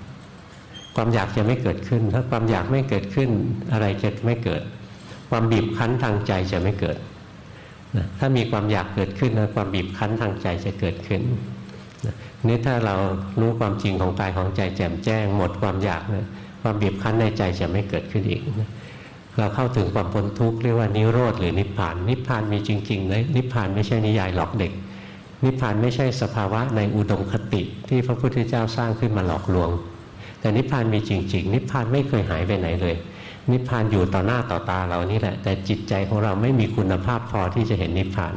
ความอยากจะไม่เกิดขึ้น ถ้าความอยากไม่เกิดขึ้นอะไรจะไม่เกิด ความบีบคั้นทางใจจะไม่เกิดนะถ้ามีความอยากเกิดขึ้นนะความบีบคั้นทางใจจะเกิดขึ้นนะนี่ถ้าเรารู้ความจริงของกายของใจแจ่มแจ้ง หมดความอยากนะความบีบคั้นในใจจะไม่เกิดขึ้นอีกนะเราเข้าถึงความพ้นทุกข์เรียกว่านิโรธหรือนิพพาน นิพพานมีจริงๆนะนิพพานไม่ใช่นิยายหลอกเด็ก นิพพานไม่ใช่สภาวะในอุดมคติที่พระพุทธเจ้าสร้างขึ้นมาหลอกลวง แต่นิพพานมีจริง ๆ นิพพานไม่เคยหายไปไหนเลย นิพพานอยู่ต่อหน้าต่อตาเรานี่แหละ แต่จิตใจของเราไม่มีคุณภาพพอที่จะเห็นนิพพาน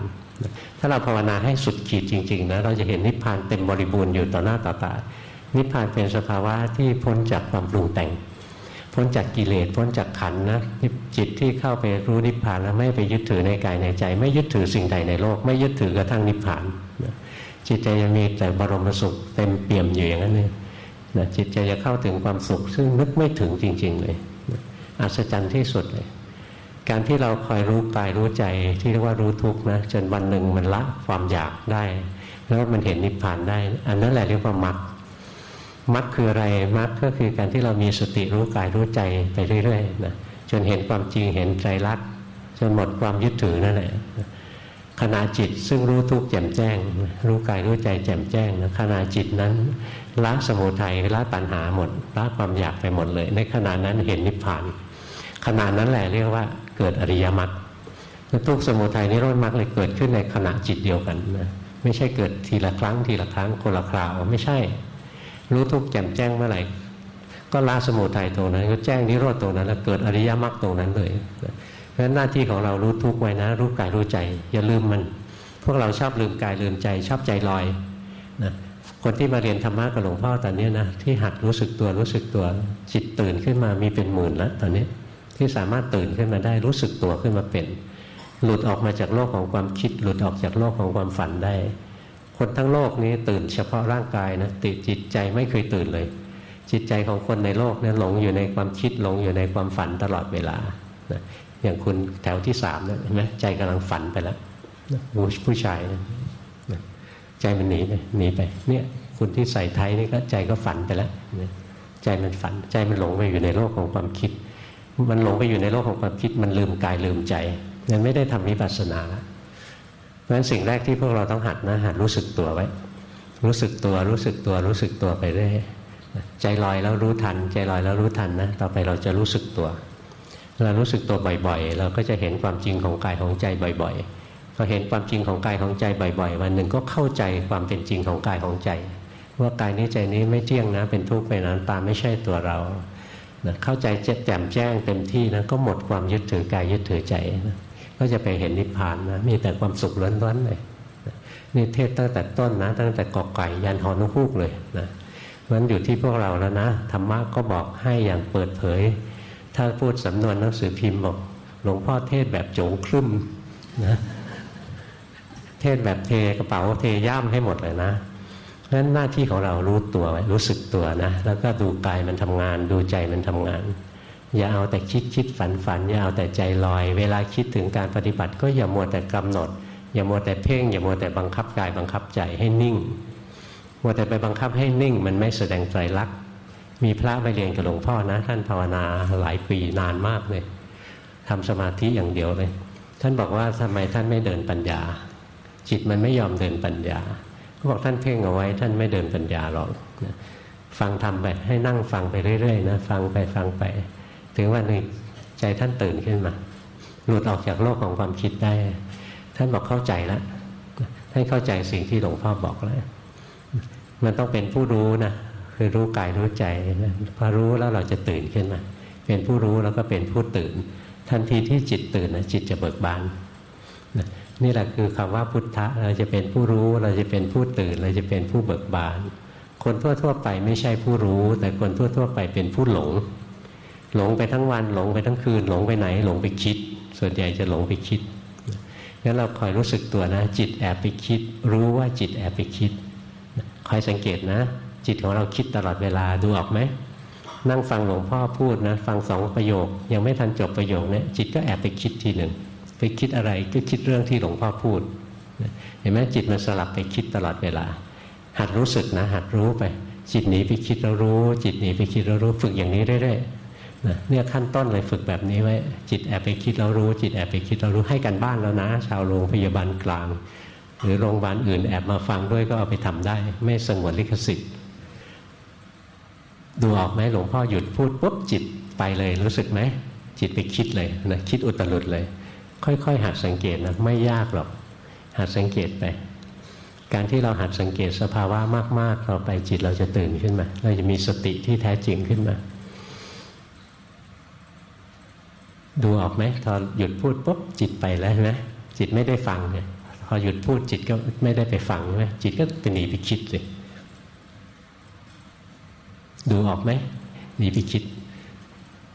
ถ้าเราภาวนาให้สุดขีดจริงๆนะเราจะเห็นนิพพานเต็มบริบูรณ์อยู่ต่อหน้าต่อตา นิพพานเป็นสภาวะที่พ้นจากความปรุงแต่ง พ้นจากกิเลสพ้นจากขันนะจิตที่เข้าไปรู้นิพพานแล้วไม่ไปยึดถือในกายในใจ ไม่ยึดถือสิ่งใดในโลก ไม่ยึดถือกระทั่งนิพพานจิตใจจะมีแต่บรมสุขเต็มเปี่ยมอยู่อย่างนั้นเลยนะจิตใจจะเข้าถึงความสุข ซึ่งนึกไม่ถึงจริง ๆ เลยอัศจรรย์ที่สุดเลย การที่เราคอยรู้กายรู้ใจที่เรียกว่ารู้ทุกข์นะจนวันหนึ่งมันละความอยากได้ แล้วมันเห็นนิพพานได้ อันนั้นแหละเรียกว่ามรรค มรรคคืออะไรมรรคก็คือการที่เรามีสติรู้กายรู้ใจไปเรื่อยๆนะจนเห็นความจริงเห็นใจรักจนหมดความยึดถือนั่นแหละขณะจิตซึ่งรู้ทุกข์แจ่มแจ้ง รู้กายรู้ใจแจ่มแจ้งนะขณะจิตนั้นละสมุทัยละตัณหาหมดละความอยากไปหมดเลย ในขณะนั้นเห็นนิพพานขณะนั้นแหละเรียกว่าเกิดอริยมรรคทุกสมุทัยนิโรธมรรคเลยเกิดขึ้นในขณะจิตเดียวกันนะไม่ใช่เกิดทีละครั้งทีละครั้งคนละคราวไม่ใช่ รู้ทุกข์แจ่มแจ้งเมื่อไหร่ ก็ละสมุทัยตรงนั้น ก็แจ้งนิโรธตรงนั้น แล้วเกิดอริยมรรคตรงนั้นเลยเพราะฉะนั้นหน้าที่ของเรารู้ทุกไว้นะ รู้กายรู้ใจ อย่าลืมมัน พวกเราชอบลืมกายลืมใจ ชอบใจลอยนะคนที่มาเรียนธรรมะกับหลวงพ่อตอนนี้นะที่หัดรู้สึกตัวรู้สึกตัวจิตตื่นขึ้นมามีเป็นหมื่นแล้วตอนนี้ที่สามารถตื่นขึ้นมาได้รู้สึกตัวขึ้นมาเป็น หลุดออกมาจากโลกของความคิด หลุดออกจากโลกของความฝันได้ คนทั้งโลกนี้ตื่นเฉพาะร่างกายนะติดจิตใจไม่เคยตื่นเลย จิตใจของคนในโลกเนี่หลงอยู่ในความคิดหลงอยู่ในความฝันตลอดเวลานะอย่างคุณแถวที่สามนะเห็นไหมใจกำลังฝันไปแล้วผู้ชายนะใจมันหนีไปหนีไปเนี่ยคุณที่ใส่ไทยนี่ก็ใจก็ฝันไปแล้วใจมันฝันใจมันหลงไปอยู่ในโลกของความคิด มันหลงไปอยู่ในโลกของความคิด มันลืมกายลืมใจมันไม่ได้ทำวิปัสสนาเพ ราะฉะนั้นสิ่งแรกที่พวกเราต้องหัดนะหัดรู้สึกตัวไว้ รู้สึกตัวรู้สึกตัวรู้สึกตัวไปเรื่อยใจลอยแล้วรู้ทัน ใจลอยแล้วรู้ทันนะต่อไปเราจะรู้สึกตัว เรารู้สึกตัวบ่อยๆ เราก็จะเห็นความจริงของกายของใจบ่อยๆพอเห็นความจริงของกายของใจบ่อยๆ วันหนึ่งก็เข้าใจความเป็นจริงของกายของใจ ว่ากายนี้ใจนี้ไม่เที่ยงนะ เป็นทุกข์เป็นอนัตตาไม่ใช่ตัวเรานะเข้าใจแจ่มแจ้งเต็มที่นะก็หมดความยึดถือกายยึดถือใจนะ ก็จะไปเห็นนิพพานนะมีแต่ความสุขล้วนๆเลยนี่เทศตั้งแต่ต้นนะ ตั้งแต่กอไก่ยันหอนุฮูกเลยนะเพราะฉะนั้นอยู่ที่พวกเราแล้วนะธรรมะก็บอกให้อย่างเปิดเผย ถ้าพูดสำนวนหนังสือพิมพ์บอกหลวงพ่อเทศแบบโจงครึ่มนะเทศแบบเทกระเป๋าเทย่ามให้หมดเลยนะเพราะฉะนั้นหน้าที่ของเรารู้ตัวไว้รู้สึกตัวนะ แล้วก็ดูกายมันทำงาน ดูใจมันทำงาน อย่าเอาแต่คิดคิดฝันฝันอย่าเอาแต่ใจลอย เวลาคิดถึงการปฏิบัติก็อย่ามัวแต่กำหนด อย่ามัวแต่เพ่ง อย่ามัวแต่บังคับกายบังคับใจให้นิ่งมัวแต่ไปบังคับให้นิ่ง มันไม่แสดงใจรักมีพระไปเรียนกับหลวงพ่อนะ ท่านภาวนาหลายปีนานมากเลยทำสมาธิอย่างเดียวเลย ท่านบอกว่าทำไมท่านไม่เดินปัญญา จิตมันไม่ยอมเดินปัญญาเขาบอกท่านเพ่งเอาไว้ ท่านไม่เดินปัญญาหรอกฟังทำไปให้นั่งฟังไปเรื่อยๆนะฟังไปฟังไป ถึงวันหนึ่งใจท่านตื่นขึ้นมาหลุดออกจากโลกของความคิดได้ ท่านบอกเข้าใจแล้วท่านเข้าใจสิ่งที่หลวงพ่อบอกแล้วมันต้องเป็นผู้รู้นะคือรู้กายรู้ใจพอรู้แล้วเราจะตื่นขึ้นมาเป็นผู้รู้แล้วก็เป็นผู้ตื่น ทันทีที่จิตตื่นนะจิตจะเบิกบานนี่แหละคือคำว่าพุทธะเราจะเป็นผู้รู้เราจะเป็นผู้ตื่น เราจะเป็นผู้เบิกบาน คนทั่ว ๆ ไปไม่ใช่ผู้รู้ แต่คนทั่ว ๆ ไปเป็นผู้หลง หลงไปทั้งวัน หลงไปทั้งคืน หลงไปไหน หลงไปคิด ส่วนใหญ่จะหลงไปคิดงั้นเราคอยรู้สึกตัวนะ จิตแอบไปคิด รู้ว่าจิตแอบไปคิดคอยสังเกตนะ จิตของเราคิดตลอดเวลาดูออกไหมนั่งฟังหลวงพ่อพูดนะ ฟังสองประโยค ยังไม่ทันจบประโยคเนี่ยจิตก็แอบไปคิดทีหนึ่งไปคิดอะไรก็คิดเรื่องที่หลวงพ่อพูดเห็นไหมจิตมันสลับไปคิดตลอดเวลา หัดรู้สึกนะ หัดรู้ไป จิตหนีไปคิดเรารู้ จิตหนีไปคิดเรารู้ฝึกอย่างนี้เรื่อยๆ เนี่ยขั้นต้นเลยฝึกแบบนี้ไว้ จิตแอบไปคิดเรารู้ จิตแอบไปคิดเรารู้ให้กันบ้านแล้วนะ ชาวโรงพยาบาลกลาง หรือโรงพยาบาลอื่นแอบมาฟังด้วยก็เอาไปทำได้ ไม่สงวนลิขสิทธิ์ ดูออกไหมหลวงพ่อหยุดพูดปุ๊บจิตไปเลยรู้สึกไหมจิตไปคิดเลยนะคิดอุตรุดเลย ค่อยๆ หัดสังเกตนะไม่ยากหรอก หัดสังเกตไป การที่เราหัดสังเกตสภาวะมากๆ เราไปจิตเราจะตื่นขึ้นมา เราจะมีสติที่แท้จริงขึ้นมา ดูออกไหมพอหยุดพูดปุ๊บจิตไปแล้วไหมจิตไม่ได้ฟังเนี่ยพอหยุดพูดจิตก็ไม่ได้ไปฟังใช่ไหมจิตก็ไปหนีไปคิดเลยดูออกไหมหนีไปคิด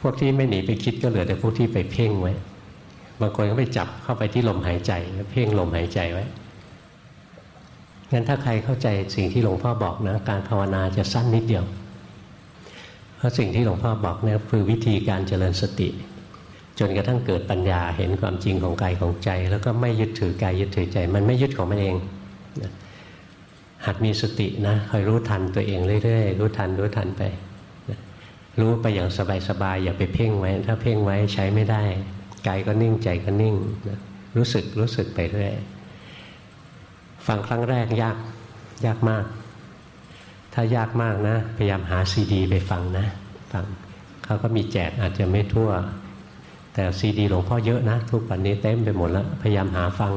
พวกที่ไม่หนีไปคิดก็เหลือแต่พวกที่ไปเพ่งไว้บางคนก็ไปจับเข้าไปที่ลมหายใจเพ่งลมหายใจไว้งั้นถ้าใครเข้าใจสิ่งที่หลวงพ่อบอกนะการภาวนาจะสั้นนิดเดียว เพราะสิ่งที่หลวงพ่อบอกเนี่ยคือวิธีการเจริญสติ จนกระทั่งเกิดปัญญาเห็นความจริงของกายของใจ แล้วก็ไม่ยึดถือกายยึดถือใจ มันไม่ยึดของมันเองหัดมีสตินะคอยรู้ทันตัวเองเรื่อยๆรู้ทันรู้ทันไปรู้ไปอย่างสบายๆอย่าไปเพ่งไว้ ถ้าเพ่งไว้ใช้ไม่ได้กายก็นิ่งใจก็นิ่งรู้สึกรู้สึกไปเรื่อยฟังครั้งแรกยากยากมาก ถ้ายากมากนะ พยายามหาซีดี ไปฟังนะฟังเขาก็มีแจกอาจจะไม่ทั่ว แต่ซีดีหลวงพ่อเยอะนะทุกวันนี้เต็มไปหมดแล้วพยายามหาฟัง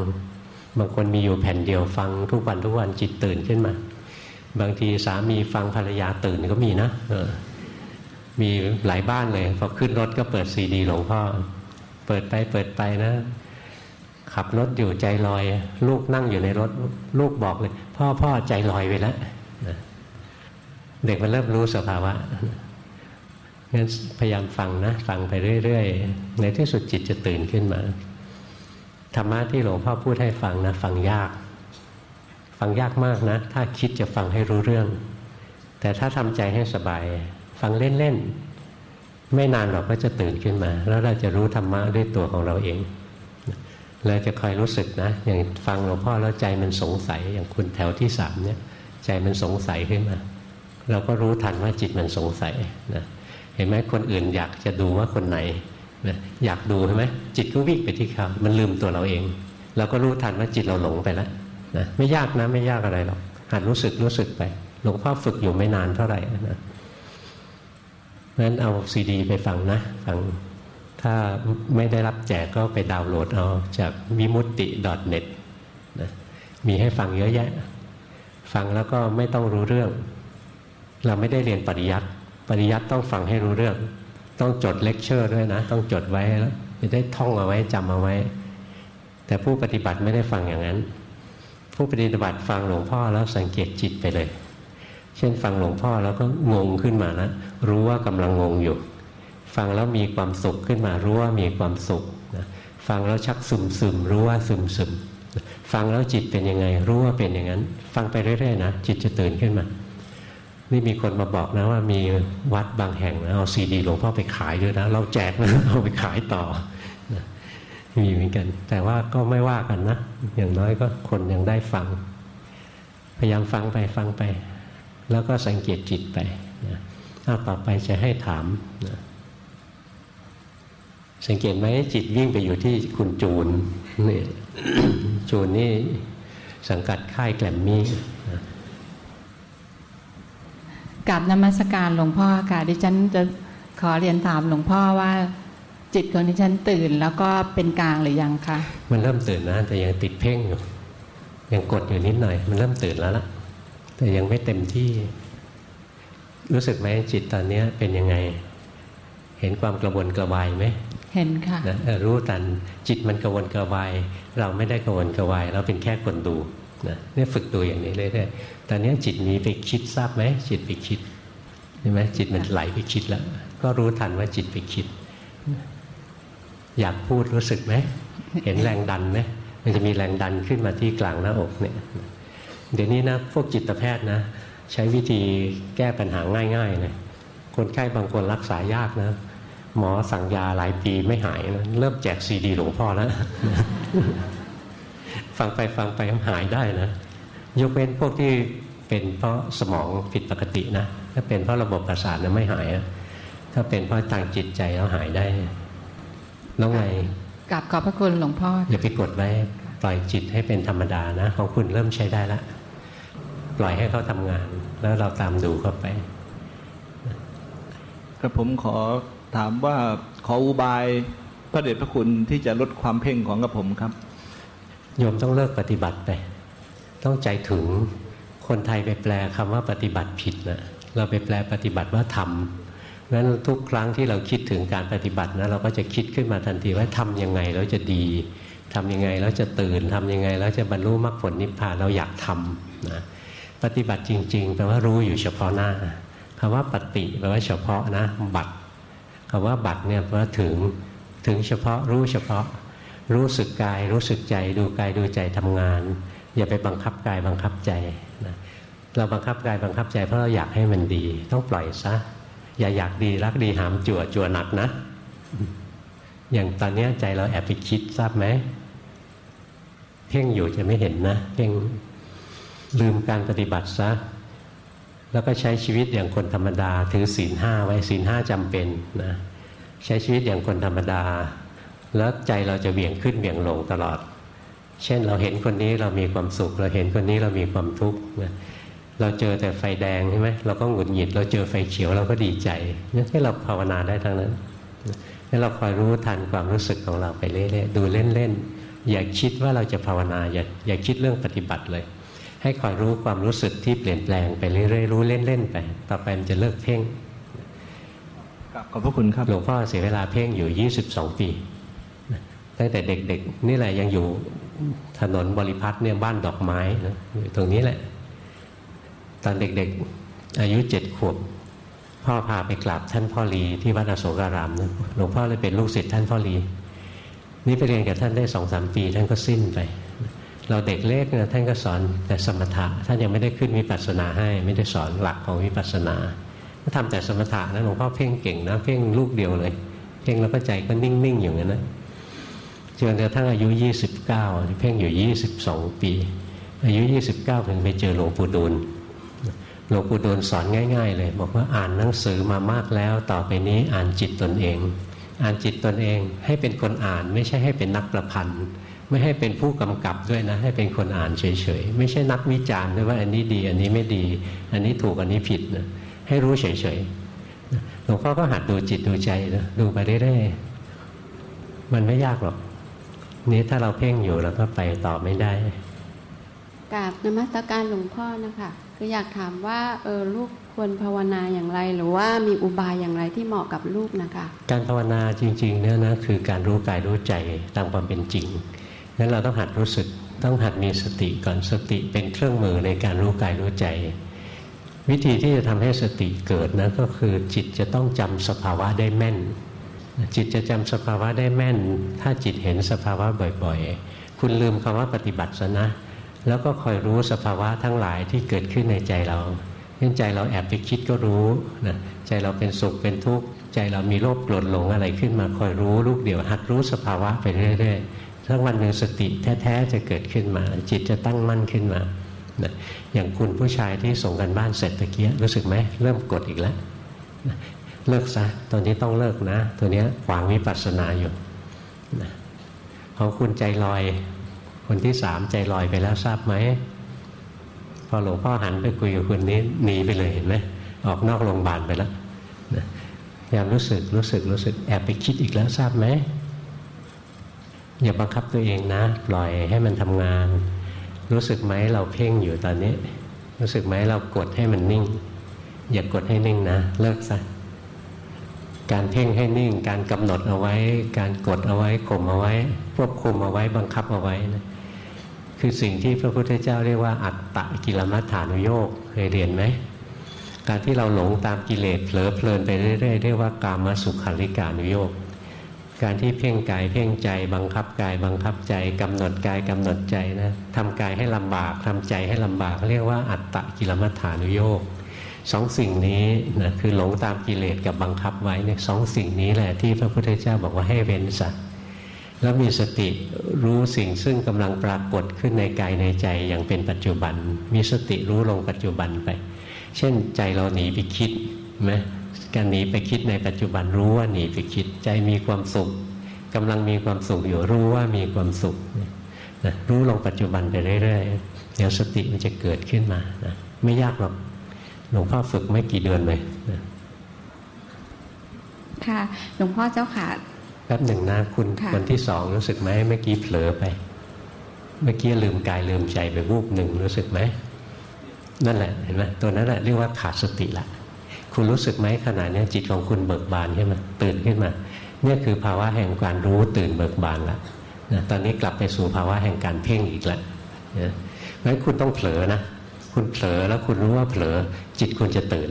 บางคนมีอยู่แผ่นเดียวฟัง ทุกวันทุกวันจิตตื่นขึ้นมา บางทีสามีฟังภรรยาตื่นก็มีนะมีหลายบ้านเลยพอขึ้นรถก็เปิดซีดีหลวงพ่อ เปิดไปเปิดไปนะ ขับรถอยู่ใจลอย ลูกนั่งอยู่ในรถ ลูกบอกเลย พ่อพ่อใจลอยไปแล้วเด็กมันเริ่มรู้สภาวะ งั้นพยายามฟังนะ ฟังไปเรื่อยๆ ในที่สุดจิตจะตื่นขึ้นมา ธรรมะที่หลวงพ่อพูดให้ฟังนะ ฟังยาก ฟังยากมากนะ ถ้าคิดจะฟังให้รู้เรื่อง แต่ถ้าทำใจให้สบาย ฟังเล่นๆ ไม่นานเราก็จะตื่นขึ้นมา แล้วเราจะรู้ธรรมะด้วยตัวของเราเองเราจะคอยรู้สึกนะ อย่างฟังหลวงพ่อแล้วใจมันสงสัย อย่างคุณแถวที่สามเนี่ย ใจมันสงสัยขึ้นมา เราก็รู้ทันว่าจิตมันสงสัยนะ เห็นไหมคนอื่นอยากจะดูว่าคนไหนนะอยากดูใช่ไหมจิตก็วิ่งไปที่เขามันลืมตัวเราเองเราก็รู้ทันว่าจิตเราหลงไปแล้วนะไม่ยากนะไม่ยากอะไรหรอกหัดรู้สึกรู้สึกไปหลวงพ่อฝึกอยู่ไม่นานเท่าไหร่นะนั้นเอาซีดี ไปฟังนะฟังถ้าไม่ได้รับแจกก็ไปดาวน์โหลดเอาจากวิมุตติ .net นะมีให้ฟังเยอะแยะ ฟังแล้วก็ไม่ต้องรู้เรื่อง เราไม่ได้เรียนปริยัติ ปริยัติต้องฟังให้รู้เรื่อง ต้องจดเลคเชอร์ด้วยนะ ต้องจดไว้แล้วจะได้ท่องเอาไว้จำเอาไว้ แต่ผู้ปฏิบัติไม่ได้ฟังอย่างนั้น ผู้ปฏิบัติฟังหลวงพ่อแล้วสังเกตจิตไปเลย เช่นฟังหลวงพ่อแล้วก็งงขึ้นมานะรู้ว่ากำลังงงอยู่ ฟังแล้วมีความสุขขึ้นมา รู้ว่ามีความสุขนะฟังแล้วชักซึมซึมรู้ว่าซึมซึมฟังแล้วจิตเป็นยังไง รู้ว่าเป็นอย่างนั้น ฟังไปเรื่อยๆนะจิตจะตื่นขึ้นมา นี่มีคนมาบอกนะว่ามีวัดบางแห่งนะเอาซีดีหลวงพ่อไปขายด้วยนะ เราแจกนะเอาไปขายต่อนะมีเหมือนกัน แต่ว่าก็ไม่ว่ากันนะ อย่างน้อยก็คนยังได้ฟัง พยายามฟังไปฟังไป แล้วก็สังเกตจิตไปนะต่อไปจะให้ถามนะสังเกตไหมจิตวิ่งไปอยู่ที่คุณจูนนี่จูนนี่สังกัดค่ายแกลมมี่ กับนมัสการหลวงพ่อค่ะ ดิฉันจะขอเรียนถามหลวงพ่อว่า จิตของดิฉันตื่นแล้วก็เป็นกลางหรือยังคะมันเริ่มตื่นนะแต่ยังติดเพ่งอยู่ยังกดอยู่นิดหน่อย มันเริ่มตื่นแล้วล่ะ แต่ยังไม่เต็มที่ รู้สึกไหมจิตตอนนี้เป็นยังไง เห็นความกระวนกระวายไหมเห็นค่ะนะรู้ตันจิตมันกระวนกระวาย เราไม่ได้กระวนกระวาย เราเป็นแค่คนดู นะเนี่ยฝึกดูอย่างนี้เรื่อยๆตอนนี้จิตมีไปคิดทราบไหมจิตไปคิดใช่ไหมจิตมันไหลไปคิดแล้ว ก็รู้ทันว่าจิตไปคิด อยากพูดรู้สึกไหมเห็นแรงดันไหมมันจะมีแรงดันขึ้นมาที่กลางหน้าอกเนี่ยเดี๋ยวนี้นะพวกจิตแพทย์นะ ใช้วิธีแก้ปัญหาง่ายๆเลยคนไข้บางคนรักษายากนะ หมอสั่งยาหลายปีไม่หายนะเริ่มแจกซีดีหลวงพ่อแล้ว ฟังไปฟังไปหายได้นะ ยกเว้นพวกที่เป็นเพราะสมองผิดปกตินะ ถ้าเป็นเพราะระบบประสาทนะไม่หาย ถ้าเป็นเพราะทางจิตใจแล้วหายได้แล้วไงกลับขอบพระคุณหลวงพ่ออย่าไปกดไว้ปล่อยจิตให้เป็นธรรมดานะของคุณเริ่มใช้ได้แล้วปล่อยให้เขาทำงาน แล้วเราตามดูเข้าไปกระผมขอถามว่าขออุบายพระเดชพระคุณที่จะลดความเพ่งของกระผมครับ โยมต้องเลิกปฏิบัติไป ต้องใจถึงคนไทยไปแปลคำว่าปฏิบัติผิดนะเราไปแปลปฏิบัติว่าทำนั้นทุกครั้งที่เราคิดถึงการปฏิบัตินะเราก็จะคิดขึ้นมาทันทีว่าทำยังไงแล้วจะดีทำยังไงแล้วจะตื่นทำยังไงแล้วจะบรรลุมรรคผลนิพพานเราอยากทำนะปฏิบัติจริงๆแปลว่ารู้อยู่เฉพาะหน้าคำว่าปฏิแปลว่าเฉพาะนะบัตคำว่าบัตเนี่ยแปลว่าถึงถึงเฉพาะรู้เฉพาะ รู้สึกกายรู้สึกใจ ดูกายดูใจทำงาน อย่าไปบังคับกายบังคับใจนะเราบังคับกายบังคับใจเพราะเราอยากให้มันดี ต้องปล่อยซะ อย่าอยากดีรักดีหามจั่วจั่วหนักนะ อย่างตอนนี้ใจเราแอบไปคิดทราบไหมเพ่งอยู่จะไม่เห็นนะเพ่งลืมการปฏิบัติซะแล้วก็ใช้ชีวิตอย่างคนธรรมดา ถือศีลห้าไว้ศีลห้าจำเป็นนะใช้ชีวิตอย่างคนธรรมดา แล้วใจเราจะเบี่ยงขึ้นเบี่ยงลงตลอด เช่นเราเห็นคนนี้เรามีความสุข เราเห็นคนนี้เรามีความทุกข์นะเราเจอแต่ไฟแดงใช่ไหมเราก็หงุดหงิด เราเจอไฟเขียวเราก็ดีใจนี่ให้เราภาวนาได้ทั้งนั้นให้เราคอยรู้ทันความรู้สึกของเราไปเรื่อยๆดูเล่นๆอย่าคิดว่าเราจะภาวนาอย่าอย่าคิดเรื่องปฏิบัติเลย ให้คอยรู้ความรู้สึกที่เปลี่ยนแปลงไปเรื่อยๆรู้เล่นๆไปต่อไปมันจะเลิกเพ่งขอบพระคุณครับหลวงพ่อเสียเวลาเพ่งอยู่ 22 ปี ตั้งแต่เด็กๆนี่แหละยังอยู่ถนนบริพัตรเนี่ยบ้านดอกไม้นะอยู่ตรงนี้แหละ ตอนเด็กๆ อายุเจ็ดขวบ พ่อพาไปกราบท่านพ่อรีที่วัดอโศการามนะหลวงพ่อเลยเป็นลูกศิษย์ท่านพ่อรีนี่ไปเรียนกับท่านได้สองสามปี ท่านก็สิ้นไป เราเด็กเล็กนะท่านก็สอนแต่สมถะท่านยังไม่ได้ขึ้นวิปัสสนาให้ ไม่ได้สอนหลักของวิปัสสนาก็ทำแต่สมถะนะหลวงพ่อเพ่งเก่งนะเพ่งลูกเดียวเลย เพ่งแล้วก็ใจก็นิ่งๆอย่างนั้นนะ จนกระทั่งอายุ 29 เพ่งอยู่ 22 ปี อายุ 29ถึงไปเจอหลวงปู่ดูลหลวงปู่ดูลสอนง่าย ๆ เลย บอกว่าอ่านหนังสือมามากแล้ว ต่อไปนี้อ่านจิตตนเอง อ่านจิตตนเอง ให้เป็นคนอ่านไม่ใช่ให้เป็นนักประพันธ์ไม่ให้เป็นผู้กำกับด้วยนะ ให้เป็นคนอ่านเฉยๆ ไม่ใช่นักวิจารณ์ด้วยว่าอันนี้ดีอันนี้ไม่ดี อันนี้ถูกอันนี้ผิดนะให้รู้เฉยๆหลวงพ่อก็หัดดูจิตดูใจนะดูไปเรื่อยๆมันไม่ยากหรอก นี้ถ้าเราเพ่งอยู่เราก็ไปต่อไม่ได้กราบนมัสการหลวงพ่อนะคะคืออยากถามว่าเออลูกควรภาวนาอย่างไร หรือว่ามีอุบายอย่างไรที่เหมาะกับลูกนะคะ การภาวนาจริงๆเนี่ยนะคือการรู้กายรู้ใจตามความเป็นจริงงั้นเราต้องหัดรู้สึกต้องหัดมีสติก่อนสติเป็นเครื่องมือในการรู้กายรู้ใจ วิธีที่จะทำให้สติเกิดนะก็คือจิตจะต้องจำสภาวะได้แม่น จิตจะจำสภาวะได้แม่น ถ้าจิตเห็นสภาวะบ่อยๆ คุณลืมคำว่าปฏิบัติซะนะ แล้วก็คอยรู้สภาวะทั้งหลายที่เกิดขึ้นในใจเราเนื่อใจเราแอบไปคิดก็รู้นะใจเราเป็นสุขเป็นทุกข์ใจเรามีโลภโกรธหลงอะไรขึ้นมาคอยรู้ลูกเดียวหัดรู้สภาวะไปเรื่อยๆทั้งวันหนึ่งสติแท้ๆจะเกิดขึ้นมา จิตจะตั้งมั่นขึ้นมานะอย่างคุณผู้ชายที่ส่งกันบ้านเสร็จตะเกียรู้สึกไหมเริ่มกดอีกแล้ว เลิกซะตอนนี้ต้องเลิกนะ ตัวนี้ขวางวิปัสสนาอยู่นะของคุณใจลอย คนที่สามใจลอยไปแล้วทราบไหมพอหลวงพ่อหันไปคุยกับคนนี้หนีไปเลยเห็นไหมออกนอกโรงพยาบาลไปแล้วนะยามรู้สึกรู้สึกรู้สึกแอบไปคิดอีกแล้วทราบไหมอย่าบังคับตัวเองนะ ปล่อยให้มันทำงาน รู้สึกไหมเราเพ่งอยู่ตอนนี้ รู้สึกไหมเรากดให้มันนิ่ง อย่ากดให้นิ่งนะ เลิกซะ การเพ่งให้นิ่ง การกำหนดเอาไว้ การกดเอาไว้ข่มเอาไว้ควบคุมเอาไว้บังคับเอาไว้นะคือสิ่งที่พระพุทธเจ้าเรียกว่าอัตตะกิลมัฏฐานุโยกเคยเรียนไหมการที่เราหลงตามกิเลสเผลอเพลินไปเรื่อยๆเรียกว่ากามสุขาริกานุโยกการที่เพ่งกายเพ่งใจบังคับกายบังคับใจกำหนดกายกำหนดใจนะทำกายให้ลำบากทำใจให้ลำบากเรียกว่าอัตตะกิลมัฏฐานุโยก สองสิ่งนี้นะคือหลงตามกิเลสกับบังคับไว้เนี่ยสองสิ่งนี้แหละที่พระพุทธเจ้าบอกว่าให้เว้นสัตว์แล้วมีสติรู้สิ่งซึ่งกำลังปรากฏขึ้นในกายในใจอย่างเป็นปัจจุบัน มีสติรู้ลงปัจจุบันไป เช่นใจเราหนีไปคิดไหมการหนีไปคิดในปัจจุบันรู้ว่าหนีไปคิดใจมีความสุขกำลังมีความสุขอยู่รู้ว่ามีความสุขนะรู้ลงปัจจุบันไปเรื่อยๆเดี๋ยวสติมันจะเกิดขึ้นมานะไม่ยากหรอก หลวงพ่อฝึกไม่กี่เดือนเลยนะค่ะหลวงพ่อเจ้าค่ะแป๊บหนึ่งนะคุณคนที่สองรู้สึกไหมเมื่อกี้เผลอไป เมื่อกี้ลืมกายลืมใจไปวูบหนึ่งรู้สึกไหมนั่นแหละเห็นไหมตัวนั้นแหละเรียกว่าขาดสติละคุณรู้สึกไหมขณะนี้จิตของคุณเบิกบานขึ้นมาตื่นขึ้นมาเนี่ยคือภาวะแห่งการรู้ตื่นเบิกบานละนะตอนนี้กลับไปสู่ภาวะแห่งการเพ่งอีกแล้วนะเพราะฉะนั้นคุณต้องเผลอนะ คุณเผลอแล้วคุณรู้ว่าเผลอจิตคุณจะตื่น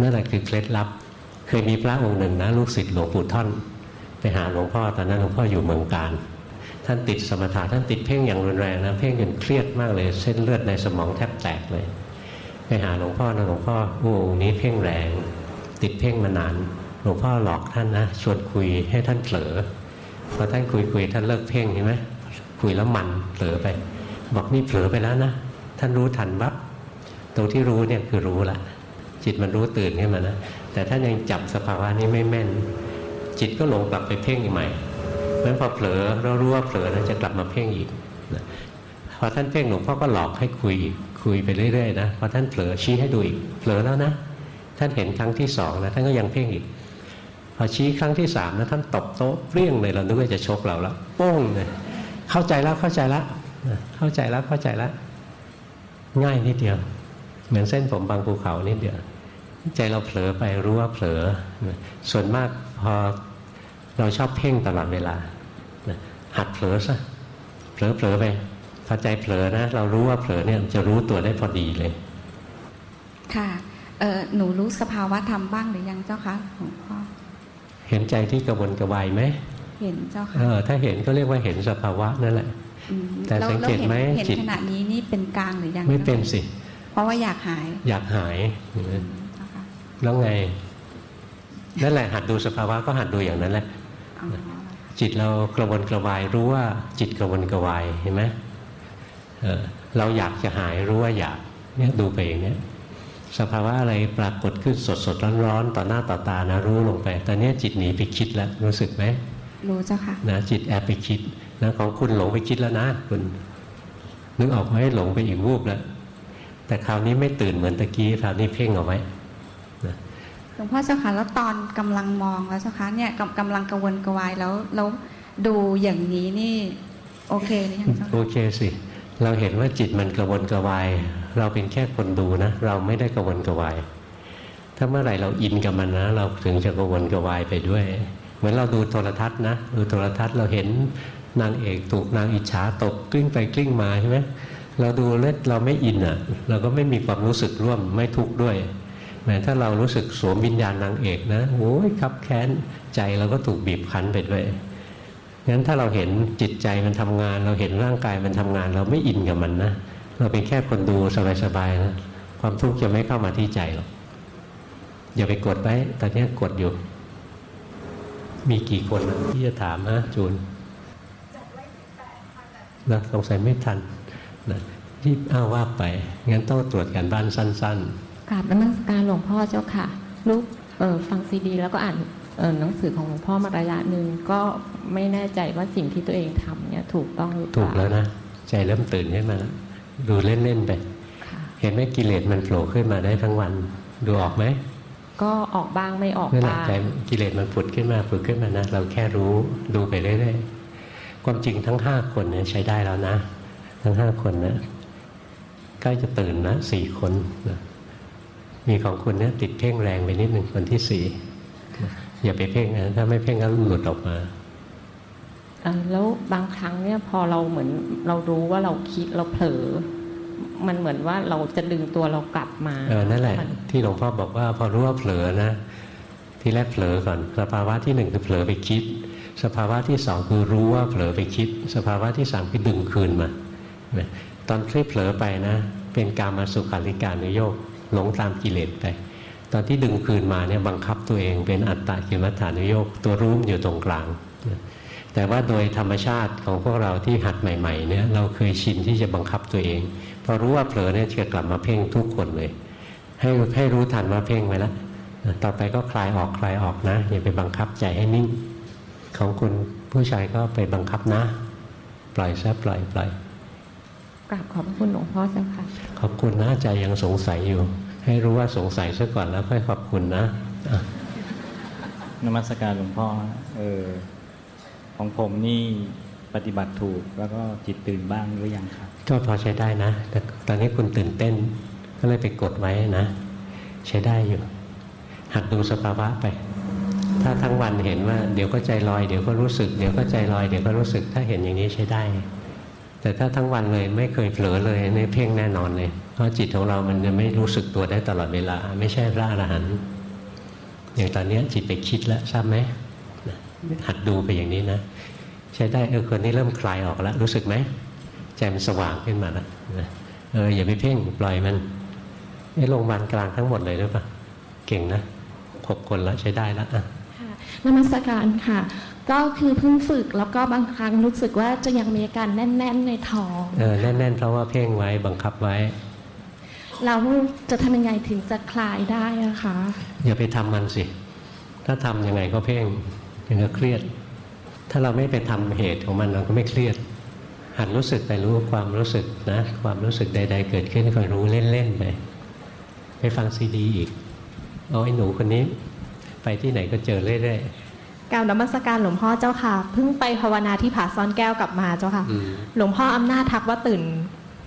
นั่นแหละคือเคล็ดลับ เคยมีพระองค์หนึ่งนะลูกศิษย์หลวงปู่ท่านไปหาหลวงพ่อตอนนั้นหลวงพ่ออยู่เมืองการท่านติดสมถะท่านติดเพ่งอย่างรุนแรงนะเพ่งจนเครียดมากเลย เส้นเลือดในสมองแทบแตกเลย ไปหาหลวงพ่อนะหลวงพ่อโอ้นี้เพ่งแรง ติดเพ่งมานาน หลวงพ่อหลอกท่านนะชวนคุยให้ท่านเผลอพอท่านคุยคุยท่านเลิกเพ่งเห็นไหมคุยแล้วมันเผลอไป บอกนี่เผลอไปแล้วนะ ท่านรู้ทันบับตรงที่รู้เนี่ยคือรู้ละจิตมันรู้ตื่นขึ้นมานะแต่ท่านยังจับสภาวะนี้ไม่แม่น จิตก็หลงกลับไปเพ่งอีกใหม่เพราะฉะนั้นพอเผลอเรารู้ว่าเผลอนะจะกลับมาเพ่งอีกพอท่านเพ่งหลวงพ่อก็หลอกให้คุยคุยไปเรื่อยๆนะพอท่านเผลอชี้ให้ดูอีกเผลอแล้วนะ ท่านเห็นครั้งที่สองนะท่านก็ยังเพ่งอีกพอชี้ครั้งที่สามนะท่านตบโต๊ะเปรี้ยงเลยเรานึกว่าจะชกเราแล้วโป้งเลยเข้าใจแล้วเข้าใจแล้วเข้าใจแล้วเข้าใจแล้ว ง่ายนิดเดียว เหมือนเส้นผมบางภูเขานิดเดียวใจเราเผลอไปรู้ว่าเผลอ ส่วนมากพอเราชอบเพ่งตลอดเวลาหัดเผลอซะเผลอเผลอไปพอใจเผลอนะ เรารู้ว่าเผลอเนี่ยจะรู้ตัวได้พอดีเลย ค่ะเออหนูรู้สภาวะธรรมบ้างหรือยังเจ้าคะหลวงพ่อเห็นใจที่กระวนกระวายไหมเห็นเจ้าค่ะเออถ้าเห็นก็เรียกว่าเห็นสภาวะนั่นแหละ แต่สังเกตไหมจิตขณะนี้นี่เป็นกลางหรือยังไม่เป็นสิ เพราะว่าอยากหาย อยากหายแล้วไงนั่นแหละหัดดูสภาวะก็หัดดูอย่างนั้นแหละจิตเรากระวนกระวายรู้ว่าจิตกระวนกระวายเห็นไหมเเราอยากจะหายรู้ว่าอยากเนี่ยดูไปอย่างนี้สภาวะอะไรปรากฏขึ้นสดสดร้อนร้อนต่อหน้าต่อตานะรู้ลงไป ตอนนี้จิตหนีไปคิดแล้วรู้สึกไหมรู้เจ้าค่ะนะจิตแอบไปคิด นะของคุณหลงไปคิดแล้วนะคุณนึกออกไหมหลงไปอีกวูบแล้วแต่คราวนี้ไม่ตื่นเหมือนตะกี้คราวนี้เพ่งเอาไว้หลวงพ่อเจ้าค่ะแล้วตอนกำลังมองแล้วเจ้าค่ะเนี่ยกำลังกระวนกระวายแล้วแล้วดูอย่างนี้นี่ โอเคหรือยังเจ้าโอค่ะเคสิ เราเห็นว่าจิตมันกระวนกระวาย เราเป็นแค่คนดูนะ เราไม่ได้กระวนกระวาย ถ้าเมื่อไหร่เราอินกับมันนะ เราถึงจะกระวนกระวายไปด้วย เหมือนเราดูโทรทัศน์นะดูโทรทัศน์เราเห็น นางเอกถูกนางอิจฉาตบกลิ้งไปกลิ้งมาใช่ไหมเราดูเล่นเราไม่อินอะ เราก็ไม่มีความรู้สึกร่วมไม่ทุกข์ด้วยแม้ถ้าเรารู้สึกสวมวิญญาณนางเอกนะโอ้ยครับแค้นใจเราก็ถูกบีบคั้นไปด้วยงั้นถ้าเราเห็นจิตใจมันทำงาน เราเห็นร่างกายมันทำงาน เราไม่อินกับมันนะเราเป็นแค่คนดูสบายๆนะความทุกข์จะไม่เข้ามาที่ใจหรอกอย่าไปกดไว้ตอนนี้กดอยู่ มีกี่คนนะที่จะถามฮะจูน นะสงสัยไม่ทันนะรีบอ้าวว่าไป งั้นต้องตรวจการบ้านสั้นกราบนมัสการหลวงพ่อเจ้าค่ะ ลูกเออฟังซีดี แล้วก็อ่านเออหนังสือของหลวงพ่อมาระยะหนึ่งก็ไม่แน่ใจว่าสิ่งที่ตัวเองทำเนี่ยถูกต้องหรือๆเปถูกล่าแล้วนะ ใจเริ่มตื่นขึ้นมาแล้วดูเล่นๆไปค่ะเห็นไหมกิเลสมันโผล่ขึ้นมาได้ทั้งวัน ดูออกไหมก็ออกบ้างไม่ออกนั่นแหละบ้างใจกิเลสมันผุดขึ้นมาผุดขึ้นมานะเราแค่รู้ดูไปเรื่อยๆ ความจริงทั้งห้าคนเนี่ยใช้ได้แล้วนะ ทั้งห้าคนนะใกล้จะตื่นนะสี่คนนะมีของคุณเนี่ยติดเพ่งแรงไปนิดหนึ่งคนที่สี่อย่าไปเพ่งนะถ้าไม่เพ่งก็หลุดออกมาเอ่อแล้วบางครั้งเนี่ยพอเราเหมือนเรารู้ว่าเราคิดเราเผลอ มันเหมือนว่าเราจะดึงตัวเรากลับมาเออนั่นแหละมันที่หลวงพ่อบอกว่าพอรู้ว่าเผลอนะ ที่แรกเผลอก่อนสภาวะที่หนึ่งคือเผลอไปคิด สภาวะที่สองคือรู้ว่าเผลอไปคิด สภาวะที่สามคือดึงคืนมาตอนที่เผลอไปนะ เป็นการมาสุขาริการนโยกหลงตามกิเลสไป ตอนที่ดึงคืนมาเนี่ยบังคับตัวเองเป็นอัตตากิมัฏฐานโยกตัวรู้อยู่ตรงกลาง แต่ว่าโดยธรรมชาติของพวกเราที่หัดใหม่ๆเนี่ยเราเคยชินที่จะบังคับตัวเองพอรู้ว่าเผลอเนี่ยจะกลับมาเพ่งทุกคนเลย ให้ให้รู้ทันว่าเพ่งไว้แล้วต่อไปก็คลายออกคลายออกนะอย่าไปบังคับใจให้นิ่ง ของคุณผู้ชายก็ไปบังคับนะ ปล่อยซะปล่อยปล่อยกราบขอบพระคุณหลวงพ่อเจ้าค่ะ ขอบคุณนะใจยังสงสัยอยู่ ให้รู้ว่าสงสัยซะก่อนแล้วค่อยขอบคุณนะอะนมัสการหลวงพ่อเออของผมนี่ปฏิบัติถูกแล้วก็จิตตื่นบ้างหรือยังครับก็พอใช้ได้นะ แต่ตอนนี้คุณตื่นเต้น ก็เลยไปกดไว้นะ ใช้ได้อยู่ หัดดูสภาวะไป ถ้าทั้งวันเห็นว่าเดี๋ยวก็ใจลอยเดี๋ยวก็รู้สึกเดี๋ยวก็ใจลอยเดี๋ยวก็รู้สึกถ้าเห็นอย่างนี้ใช้ได้ แต่ถ้าทั้งวันเลยไม่เคยเผลอเลยในเพ่งแน่นอนเลย เพราะจิตของเรามันจะไม่รู้สึกตัวได้ตลอดเวลา ไม่ใช่พระอรหันต์อย่างตอนนี้จิตไปคิดแล้วทราบไหมหัดดูไปอย่างนี้นะ ใช้ได้เออคนนี้เริ่มคลายออกแล้ว รู้สึกไหมใจมันสว่างขึ้นมาแล้วเอออย่าไปเพ่งปล่อยมันไอ้โรงพยาบาลกลางทั้งหมดเลยหรือเปล่าเก่งนะหกคนแล้วใช้ได้แล้วอะ นมัสการค่ะ ก็คือเพิ่งฝึกแล้วก็บางครั้งรู้สึกว่าจะยังมีอาการแน่น ๆ ในท้องเออแน่น ๆ เพราะว่าเพ่งไว้บังคับไว้แล้วจะทำยังไงถึงจะคลายได้อะคะอย่าไปทำมันสิ ถ้าทำยังไงก็เพ่งยังก็เครียด ถ้าเราไม่ไปทำเหตุของมันเราก็ไม่เครียดหัดรู้สึกไปรู้ความรู้สึกนะ ความรู้สึกใด ๆ เกิดขึ้นก็รู้เล่นๆไปไปฟังซีดีอีกเอาไอ้หนูคนนี้ ไปที่ไหนก็เจอเรื่อยกล่าวนมัสการหลวงพ่อเจ้าค่ะ เพิ่งไปภาวนาที่ผาซ่อนแก้วกลับมาเจ้าค่ะๆอืมหลวงพ่ออำนาจทักว่าตื่น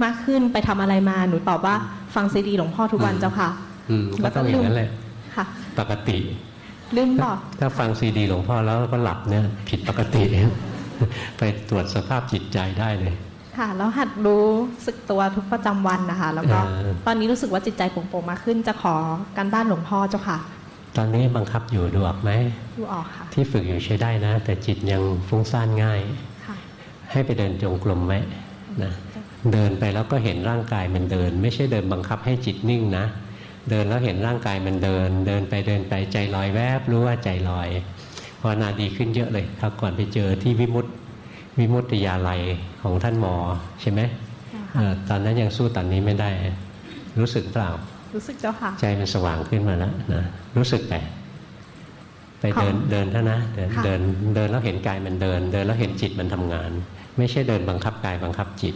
มากขึ้นไปทำอะไรมาหนูตอบว่าฟังซีดีหลวงพ่อทุกวันเจ้าค่ะอืมก็ต้องอย่างนั้นแหละค่ะ ปกติลืมบอกถ้าฟังซีดีหลวงพ่อแล้วก็หลับเนี่ยผิดปกติ ไปตรวจสภาพจิตใจได้เลย ค่ะ แล้วหัดรู้สึกตัวทุกประจำวันนะคะ แล้วก็เออตอนนี้รู้สึกว่าจิตใจโปร่งๆมากขึ้นจะขอการบ้านหลวงพ่อเจ้าค่ะ ตอนนี้บังคับอยู่ดูออกไหมดูออกค่ะ ที่ฝึกอยู่ใช้ได้นะ แต่จิตยังฟุ้งซ่านง่ายค่ะให้ไปเดินจงกรมไว้นะเดินไปแล้วก็เห็นร่างกายมันเดิน ไม่ใช่เดินบังคับให้จิตนิ่งนะ เดินแล้วเห็นร่างกายมันเดิน เดินไปเดินไปใจลอยแวบรู้ว่าใจลอยภาวนาดีขึ้นเยอะเลยครับก่อนไปเจอที่วิมุตติวิมุตติยาลัยของท่านหมอใช่ไหมเออตอนนั้นยังสู้ตอนนี้ไม่ได้ รู้สึกเปล่า รู้สึกเจ้าค่ะ ใจมันสว่างขึ้นมาแล้วนะรู้สึกไปไปเดินค่ะเดินเท่านะเดินค่ะเดินเดินแล้วเห็นกายมันเดิน เดินแล้วเห็นจิตมันทำงาน ไม่ใช่เดินบังคับกายบังคับจิต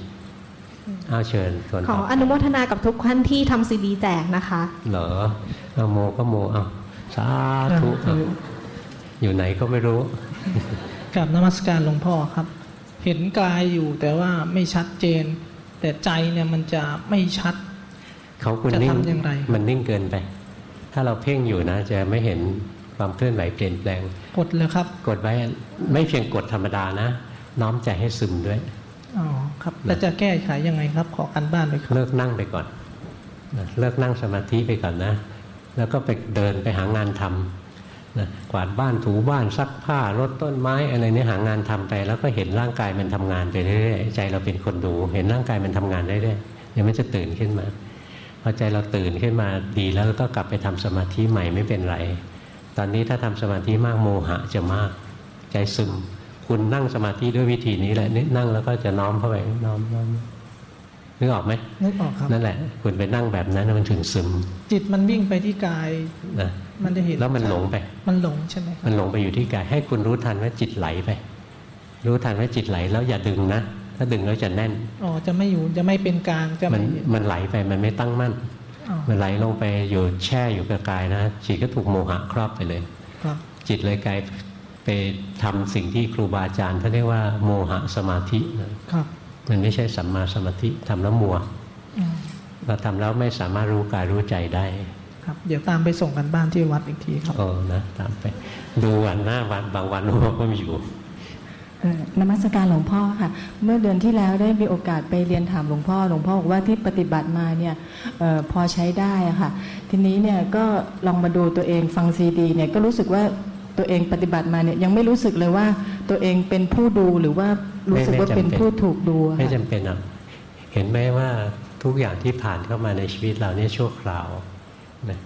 อ้าวเชิญส่วนขอต่ออนุโมทนากับทุกท่านที่ทำซีดีแจกนะคะ เหรอเอาโมก็โมเอาสาธุเอาอยู่ไหนก็ไม่รู้กับนมัสการหลวงพ่อครับ เห็นกายอยู่แต่ว่าไม่ชัดเจน แต่ใจเนี่ยมันจะไม่ชัด เขาคุณจะนิ่งทำอย่างไรมันนิ่งเกินไป ถ้าเราเพ่งอยู่นะ จะไม่เห็นความเคลื่อนไหวเปลี่ยนแปลง กดเลยครับ กดไว้ไม่เพียงกดธรรมดานะ น้อมใจให้ซึมด้วยอ๋อครับแล้วจะแก้ไขยังไงครับ ขอกันบ้านเลยครับเลิกนั่งไปก่อนนะเลิกนั่งสมาธิไปก่อนนะ แล้วก็ไปเดินไปหางานทำนะกวาดบ้านถูบ้านซักผ้ารดต้นไม้อะไรเนี่ยหางานทำไป แล้วก็เห็นร่างกายมันทำงานไปเรื่อยๆใจเราเป็นคนดู เห็นร่างกายมันทำงานได้เรื่อยๆเดี๋ยวมันจะตื่นขึ้นมา พอใจเราตื่นขึ้นมาดีแล้วก็กลับไปทำสมาธิใหม่ไม่เป็นไร ตอนนี้ถ้าทำสมาธิมากโมหะจะมาก ใจซึม คุณนั่งสมาธิด้วยวิธีนี้แหละนี่นั่งแล้วก็จะน้อมเข้าไปน้อมน้อมนึกออกไหมนึกออกครับนั่นแหละ คุณไปนั่งแบบนั้นมันถึงซึม จิตมันวิ่งไปที่กายนะมันจะเห็นแล้วมันหลงไป มันหลงใช่ไหมครับมันหลงไปอยู่ที่กายให้คุณรู้ทันว่าจิตไหลไป รู้ทันว่าจิตไหลแล้วอย่าดึงนะ ถ้าดึงแล้วจะแน่นอ๋อจะไม่อยู่จะไม่เป็นกลางจะมัไม่นเห็นมันไหลไปมันไม่ตั้งมั่นอ๋อมันไหลลงไปอยู่แช่อยู่กับกายนะจิตก็ถูกโมหะครอบไปเลยครับจิตเลยกลายไปทำสิ่งที่ครูบาอาจารย์เขาเรียกว่าโมหะสมาธินะครับมันไม่ใช่สัมมาสมาธิทำแล้วมัวอืมเราทำแล้วไม่สามารถรู้กายรู้ใจได้ ครับ เดี๋ยวตามไปส่งกันบ้านที่วัดอีกทีครับเออนะ ตามไป ดูวันหน้าวันบางวันรู้ว่าก็มีอยู่เอ่อ นมัสการหลวงพ่อค่ะ เมื่อเดือนที่แล้วได้มีโอกาสไปเรียนถามหลวงพ่อ หลวงพ่อบอกว่าที่ปฏิบัติมาเนี่ยออพอใช้ได้ค่ะ ทีนี้เนี่ยก็ลองมาดูตัวเองฟังซีดีเนี่ยก็รู้สึกว่าตัวเองปฏิบัติมาเนี่ยยังไม่รู้สึกเลยว่าตัวเองเป็นผู้ดูหรือว่ารู้สึกว่าเป็นผู้ถูกดูไม่ค่ะจำเป็นอะเห็นไหมว่าทุกอย่างที่ผ่านเข้ามาในชีวิตเราเนี่ยชั่วคราวนะ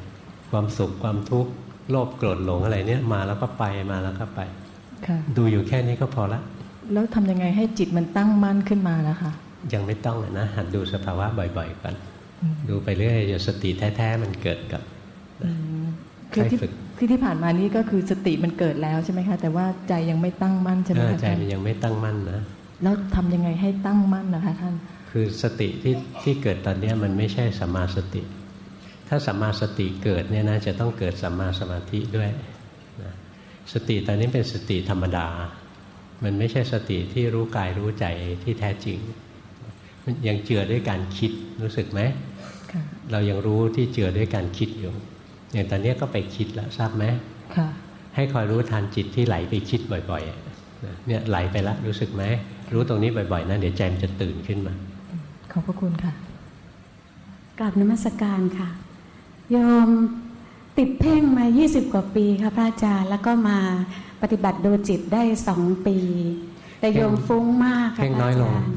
ความสุขความทุกข์โลภโกรธหลงอะไรเนี่ยมาแล้วก็ไปมาแล้วก็ไป ดูอยู่แค่นี้ก็พอละ แล้วทำยังไงให้จิตมันตั้งมั่นขึ้นมานะคะยังไม่ต้องอะนะหัดดูสภาวะบ่อยๆก่อนอืมดูไปเรื่อยจนสติแท้ๆมันเกิดกับอืมคือที่ใช่ฝึกคือที่ผ่านมานี้ก็คือสติมันเกิดแล้วใช่ไหมคะ แต่ว่าใจยังไม่ตั้งมั่นใช่ไหมเออคะใจมันยังไม่ตั้งมั่นนะแล้วทำยังไงให้ตั้งมั่นนะคะท่าน คือสติที่ที่เกิดตอนเนี้ยมันไม่ใช่สัมมาสติ ถ้าสัมมาสติเกิดเนี่ยนะจะต้องเกิดสัมมาสมาธิด้วยนะ สติตอนนี้เป็นสติธรรมดา มันไม่ใช่สติที่รู้กายรู้ใจที่แท้จริง มันยังเจือด้วยการคิดรู้สึกไหมค่ะเรายังรู้ที่เจือด้วยการคิดอยู่อย่างตอนเนี้ยก็ไปคิดแล้วทราบไหมค่ะให้คอยรู้ทันจิตที่ไหลไปคิดบ่อยๆอะนะเนี่ยไหลไปแล้วรู้สึกไหมรู้ตรงนี้บ่อยๆนะเดี๋ยวใจมันจะตื่นขึ้นมา ขอบพระคุณค่ะกราบนมัสการค่ะโยม ติดเพ่งมา 20 กว่าปีค่ะพระอาจารย์แล้วก็มาปฏิบัติดูจิตได้สองปี แต่โยมฟุ้งมากค่ะเพ่งพระน้อยอาลงจารย์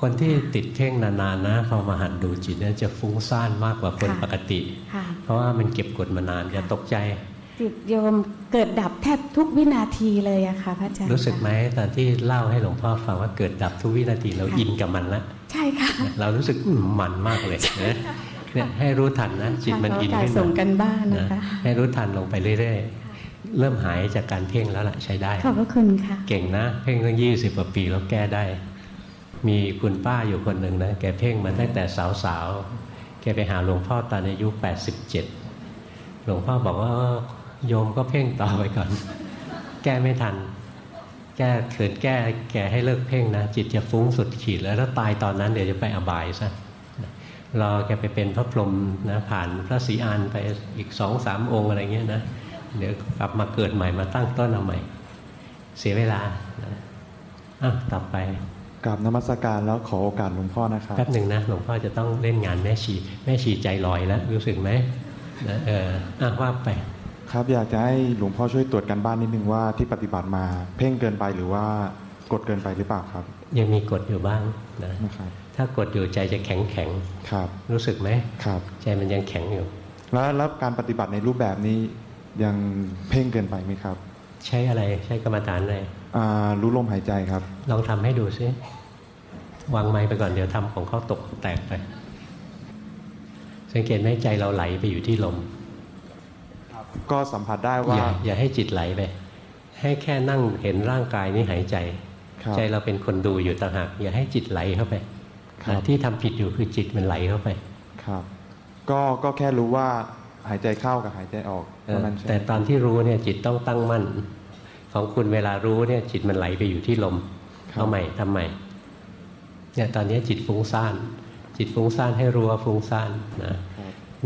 คนที่ติดเพ่งนานๆนะพอมาหัดดูจิตเนี่ยจะฟุ้งซ่านมากกว่าคนค่ะปกติค่ะเพราะว่ามันเก็บกดมานานอย่าตกใจ จิตโยมเกิดดับแทบทุกวินาทีเลยอะค่ะพระอาจารย์รู้สึกไหมตอนที่เล่าให้หลวงพ่อฟังว่าเกิดดับทุกวินาทีเราอินกับมันละใช่ค่ะ เรารู้สึกอืมมันมากเลยนะ เนี่ยให้รู้ทันนะจิตมันขออินโอกาสขึ้นส่งมากันบ้านนะนะคะให้รู้ทันลงไปเรื่อยๆ เริ่มหายจากการเพ่งแล้วล่ะใช้ได้ขอบพระคุณค่ะเก่งนะเพ่งตั้งยี่สิบกว่าปีแล้วแก้ได้ มีคุณป้าอยู่คนหนึ่งนะแกเพ่งมาตั้งแต่สาวๆแกไปหาหลวงพ่อตอนอายุแปดสิบเจ็ดหลวงพ่อบอกว่าโยมก็เพ่งต่อไปก่อน แก้ไม่ทัน แก้เขินแก้แกให้เลิกเพ่งนะ จิตจะฟุ้งสุดขีดแล้วถ้าตายตอนนั้นเดี๋ยวจะไปอบายซะ รอแกไปเป็นพระพรหมนะผ่านพระศรีอานไปอีกสองสามองค์อะไรเงี้ยนะเดี๋ยวกลับมาเกิดใหม่มาตั้งต้นเอาใหม่ เสียเวลานะอะต่อไปกราบนมัสการแล้วขอโอกาสหลวงพ่อนะครับแป๊บหนึ่งนะหลวงพ่อจะต้องเล่นงานแม่ชี แม่ชีใจลอยแล้วรู้สึกไหมนะเอออะว่าไป ครับอยากจะให้หลวงพ่อช่วยตรวจกันบ้านนิดนึงว่าที่ปฏิบัติมา เพ่งเกินไปหรือว่ากดเกินไปหรือเปล่าครับ ยังมีกฎอยู่บ้างนะนะครับ ถ้ากดอยู่ใจจะแข็งแข็งครับ รู้สึกไหมครับ ใจมันยังแข็งอยู่ แล้วแล้วการปฏิบัติในรูปแบบนี้ยังเพ่งเกินไปไหมครับ ใช้อะไรใช้กรรมฐานอะไรอ่ารู้ลมหายใจครับ ลองทำให้ดูซิวางไม้ไปก่อนเดี๋ยวทำของเขาตกแตกไป สังเกตไหมใจเราไหลไปอยู่ที่ลมก็สัมผัสได้ว่าอย่าอย่าให้จิตไหลไป ให้แค่นั่งเห็นร่างกายนี้หายใจครับใจเราเป็นคนดูอยู่ต่างหากอย่าให้จิตไหลเข้าไปครับ ที่ทำผิดอยู่คือจิตมันไหลเข้าไป ครับ ก็ก็แค่รู้ว่าหายใจเข้ากับหายใจออกเอเท่าอนั้นใช่ไหมแต่ตอนที่รู้เนี่ยจิตต้องตั้งมั่น ของคุณเวลารู้เนี่ยจิตมันไหลไปอยู่ที่ลมเอาใหม่ทำใหม่เนี่ยตอนนี้จิตฟุ้งซ่าน จิตฟุ้งซ่านให้รู้ว่าฟุ้งซ่านนะ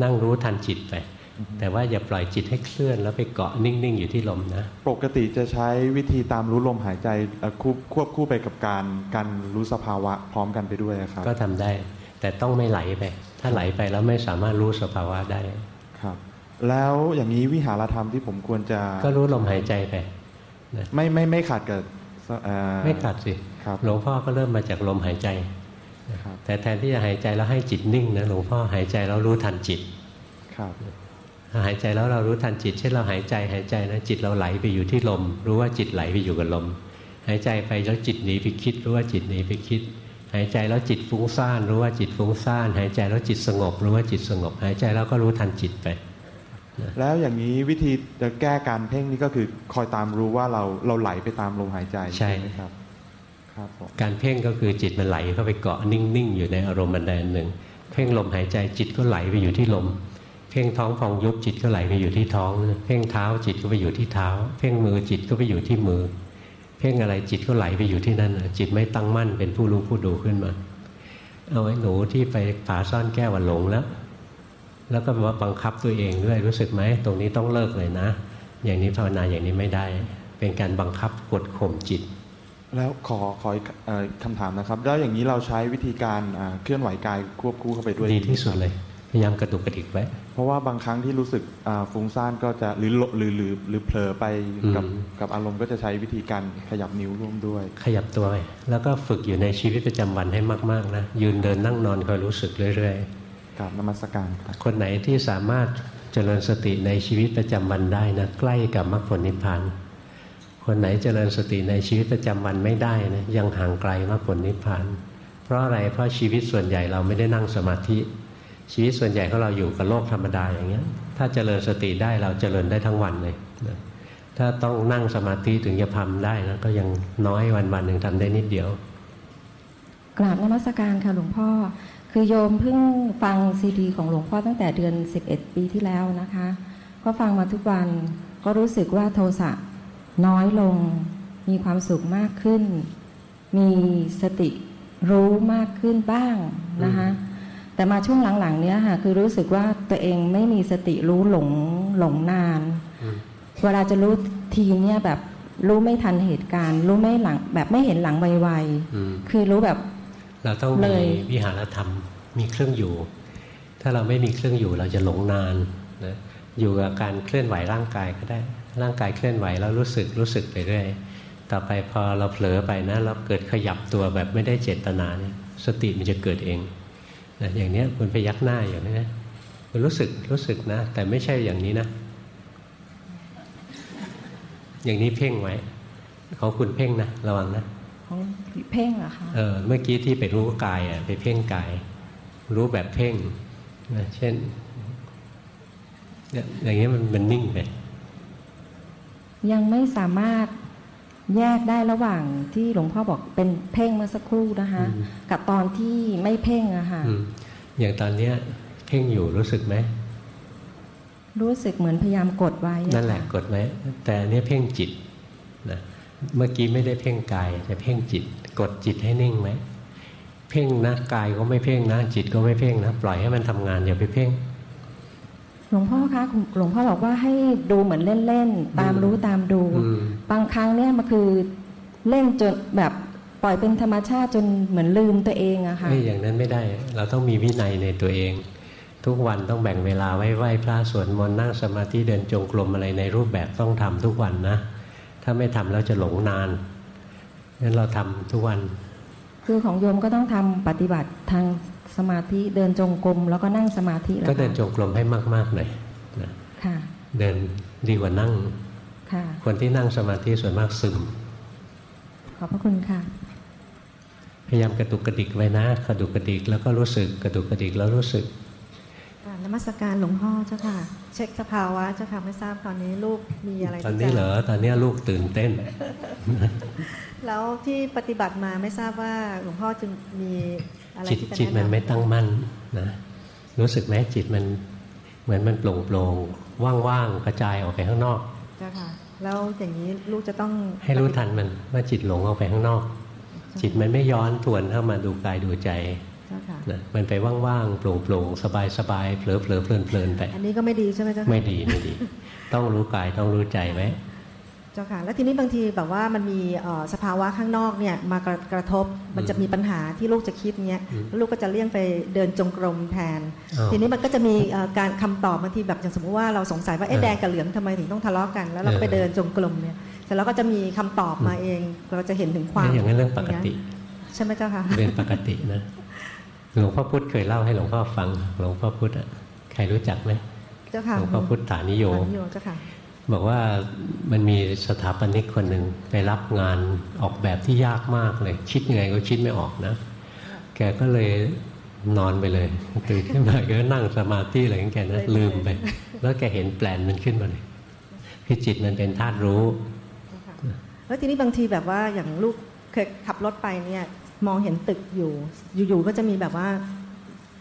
นั่งรู้ทันจิตไป แต่ว่าอย่าปล่อยจิตให้เคลื่อนแล้วไปเกาะนิ่งๆ อยู่ที่ลมนะ ปกติจะใช้วิธีตามรู้ลมหายใจควบคู่ไปกับการการรู้สภาวะพร้อมกันไปด้วยครับ ก็ทำได้ แต่ต้องไม่ไหลไป ถ้าไหลไปแล้วไม่สามารถรู้สภาวะได้ครับ แล้วอย่างนี้วิหารธรรมที่ผมควรจะก็รู้ลมหายใจไปไม่ไม่ไม่ขาดกับไม่ขาดสิหลวงพ่อก็เริ่มมาจากลมหายใจแต่แทนที่จะหายใจแล้วให้จิตนิ่งนะหลวงพ่อหายใจแล้วรู้ทันจิตครับ หายใจแล้วเรารู้ทันจิต เช่นเราหายใจหายใจนะจิตเราไหลไปอยู่ที่ลม รู้ว่าจิตไหลไปอยู่กับลม หายใจไปแล้วจิตหนีไปคิด รู้ว่าจิตหนีไปคิด หายใจแล้วจิตฟุ้งซ่าน รู้ว่าจิตฟุ้งซ่าน หายใจแล้วจิตสงบ รู้ว่าจิตสงบ หายใจแล้วก็รู้ทันจิตไป แล้วอย่างนี้วิธีจะแก้การเพ่งนี่ก็คือคอยตามรู้ว่าเราเราไหลไปตามลมหายใจใช่ไหมครับครับการเพ่งก็คือจิตมันไหลเข้าไปเกาะนิ่งๆอยู่ในอารมณ์บันไดหนึ่ง เพ่งลมหายใจจิตก็ไหลไปอยู่ที่ลม เพ่งท้องพองยุบจิตก็ไหลไปอยู่ที่ท้องเพ่งเท้าจิตก็ไปอยู่ที่เท้า เพ่งมือจิตก็ไปอยู่ที่มือ เพ่งอะไรจิตก็ไหลไปอยู่ที่นั่นจิตไม่ตั้งมั่นเป็นผู้รู้ผู้ดูขึ้นมา เอาไว้หนูที่ไปผาซ่อนแก้วหลงแล้ว แล้วก็ว่าบังคับตัวเองด้วยรู้สึกไหมตรงนี้ต้องเลิกเลยนะ อย่างนี้ภาวนาอย่างนี้ไม่ได้ เป็นการบังคับกดข่มจิต แล้วขอขอคำถามนะครับ แล้วอย่างนี้เราใช้วิธีการเคลื่อนไหวกายควบคู่เข้าไปด้วยดีที่สุดเลย พยายามกระตุกกระดิกไว้ เพราะว่าบางครั้งที่รู้สึกฟุ้งซ่านก็จะหรือหรือหรือหรือเผลอไปกับกับอารมณ์ก็จะใช้วิธีการขยับนิ้วร่วมด้วย ขยับตัวแล้วก็ฝึกอยู่ในชีวิตประจำวันให้มากๆนะยืนเดินนั่งนอนคอยรู้สึกเรื่อยๆกับนมัสการครับคนไหนที่สามารถเจริญสติในชีวิตประจำวันได้นะใกล้กับมรรคผลนิพพานคนไหนเจริญสติในชีวิตประจำวันไม่ได้นะยังห่างไกลมรรคผลนิพพาน เพราะอะไรเพราะชีวิตส่วนใหญ่เราไม่ได้นั่งสมาธิ ชีวิตส่วนใหญ่ของเราอยู่กับโลกธรรมดาอย่างเงี้ย ถ้าเจริญสติได้เราเจริญได้ทั้งวันเลยนะถ้าต้องนั่งสมาธิถึงจะทำได้นะก็ยังน้อยวันวันหนึ่งทำได้นิดเดียว กราบนมัสการค่ะหลวงพ่อ คือโยมเพิ่งฟังซีดีของหลวงพ่อตั้งแต่เดือน 11 ปีที่แล้วนะคะก็ฟังมาทุกวันก็รู้สึกว่าโทสะน้อยลง มีความสุขมากขึ้น มีสติรู้มากขึ้นบ้างนะคะ แต่มาช่วงหลังๆเนี้ยค่ะคือรู้สึกว่าตัวเองไม่มีสติรู้หลงหลงนาน เวลาจะรู้ทีเนี้ยแบบรู้ไม่ทันเหตุการณ์ รู้ไม่หลังแบบไม่เห็นหลังไวๆคือรู้แบบ เราต้องมีวิหารธรรมมีเครื่องอยู่ ถ้าเราไม่มีเครื่องอยู่เราจะหลงนานนะอยู่กับการเคลื่อนไหวร่างกายก็ได้ ร่างกายเคลื่อนไหวแล้วรู้สึกรู้สึกไปเรื่อยต่อไปพอเราเผลอไปนะ เราเกิดขยับตัวแบบไม่ได้เจตนาเนี่ยสติมันจะเกิดเอง นะอย่างนี้คุณไปยักหน้าอย่างนี้นะคุณรู้สึกรู้สึกนะ แต่ไม่ใช่อย่างนี้นะ อย่างนี้เพ่งไว้เขาคุณเพ่งนะระวังนะของเพ่งเหรอคะเออเมื่อกี้ที่ไปรู้กายอะไปเพ่งกาย รู้แบบเพ่งนะเช่นเนี่ยอย่างนี้มันมันนิ่งไปยังไม่สามารถ แยกได้ระหว่างที่หลวงพ่อบอกเป็นเพ่งเมื่อสักครู่นะคะ กับตอนที่ไม่เพ่งอะค่ะอย่างตอนเนี้ยเพ่งอยู่รู้สึกไหมรู้สึกเหมือนพยายามกดไว้ นั่นแหละกดไว้แต่อันนี้เพ่งจิตนะเมื่อกี้ไม่ได้เพ่งกาย แต่เพ่งจิต กดจิตให้นิ่งไหมเพ่งนะกายก็ไม่เพ่งนะจิตก็ไม่เพ่งนะปล่อยให้มันทำงานอย่าไปเพ่งห ลวงพ่อคะหลวงพ่อบอกว่าให้ดูเหมือนเล่นๆตามรู้ตามดู บางครั้งเนี่ยมันคือเล่นจนแบบปล่อยเป็นธรรมชาติจนเหมือนลืมตัวเองอะค่ะไม่อย่างนั้นไม่ได้ เราต้องมีวินัยในตัวเอง ทุกวันต้องแบ่งเวลาไว้ไหว้พระสวดมนต์นั่งสมาธิเดินจงกรมอะไรในรูปแบบต้องทำทุกวันนะ ถ้าไม่ทำแล้วจะหลงนานงั้นเราทำทุกวัน คือของโยมก็ต้องทำปฏิบัติทาง สมาธิเดินจงกรมแล้วก็นั่งสมาธิก็เดินจงกรมให้มากๆหน่อยนะเดินดีกว่านั่งคนที่นั่งสมาธิส่วนมากซึมขอบพระคุณค่ะ พยายามกระตุกกระดิกไว้นะกระตุกกระดิกแล้วก็รู้สึกกระตุกกระดิกแล้วรู้สึกนมัสการหลวงพ่อเจ้าค่ะ เช็คสภาวะเจ้าค่ะไม่ทราบตอนนี้ลูกมีอะไรตอนนี้เหรอตอนนี้ลูกตื่นเต้น แล้วที่ปฏิบัติมาไม่ทราบว่าหลวงพ่อจึงมี จิตจิตมันไม่ตั้งมั่นนะรู้สึกไหมจิตมันเหมือนมันโปร่งโปร่งว่างๆกระจายออกไปข้างนอกแล้วอย่างนี้ลูกจะต้องให้รู้ทันมันว่าจิตหลงออกไปข้างนอก จิตมันไม่ย้อนทวนเข้ามาดูกายดูใจเจ้าค่ะนะมันไปว่างๆโปร่งๆสบายๆเผลอๆเพลินๆไปอันนี้ก็ไม่ดีใช่ไหมเจ้าค่ะไม่ดีไม่ดี ต้องรู้กายต้องรู้ใจไว้ เจ้าค่ะ แล้วทีนี้บางทีแบบว่ามันมีเอ่อสภาวะข้างนอกเนี่ยมากระกระทบมันจะมีปัญหาที่ลูกจะคิดเนี้ยอืมแล้วลูกก็จะเลี่ยงไปเดินจงกรมแทนอ้าวทีนี้มันก็จะมีเอ่อการคำตอบบางทีแบบอย่างสมมติว่าเราสงสัยว่าเอ๊ะเออแดงกับเหลืองทำไมถึงต้องทะเลาะกัน แล้วเราก็ไปเออเดินจงกรมเนี่ยเสร็จแล้วก็จะมีคำตอบมาเอง เราจะเห็นถึงความอย่างนั้นเรื่องปกติ ใช่ไหมเจ้าค่ะเรื่องปกตินะหลวงพ่อพุธเคยเล่าให้หลวงพ่อฟังหลวงพ่อพุธอะใครรู้จักไหมเจ้าค่ะหลวงพ่อพุทธานิโยฐานิโยเจ้าค่ะ บอกว่ามันมีสถาปนิกคนหนึ่งไปรับงานออกแบบที่ยากมากเลย คิดยังไงก็คิดไม่ออกนะ แกก็เลยนอนไปเลยตื่นขึ้นมาก็นั่งสมาธิอะไรของแกนะลืมไป แล้วแกเห็นแปลนมันขึ้นมาเลยคือจิตมันเป็นธาตุรู้แล้วทีนี้บางทีแบบว่าอย่างลูกเคยขับรถไปเนี่ยมองเห็นตึกอยู่ อยู่ๆก็จะมีแบบว่า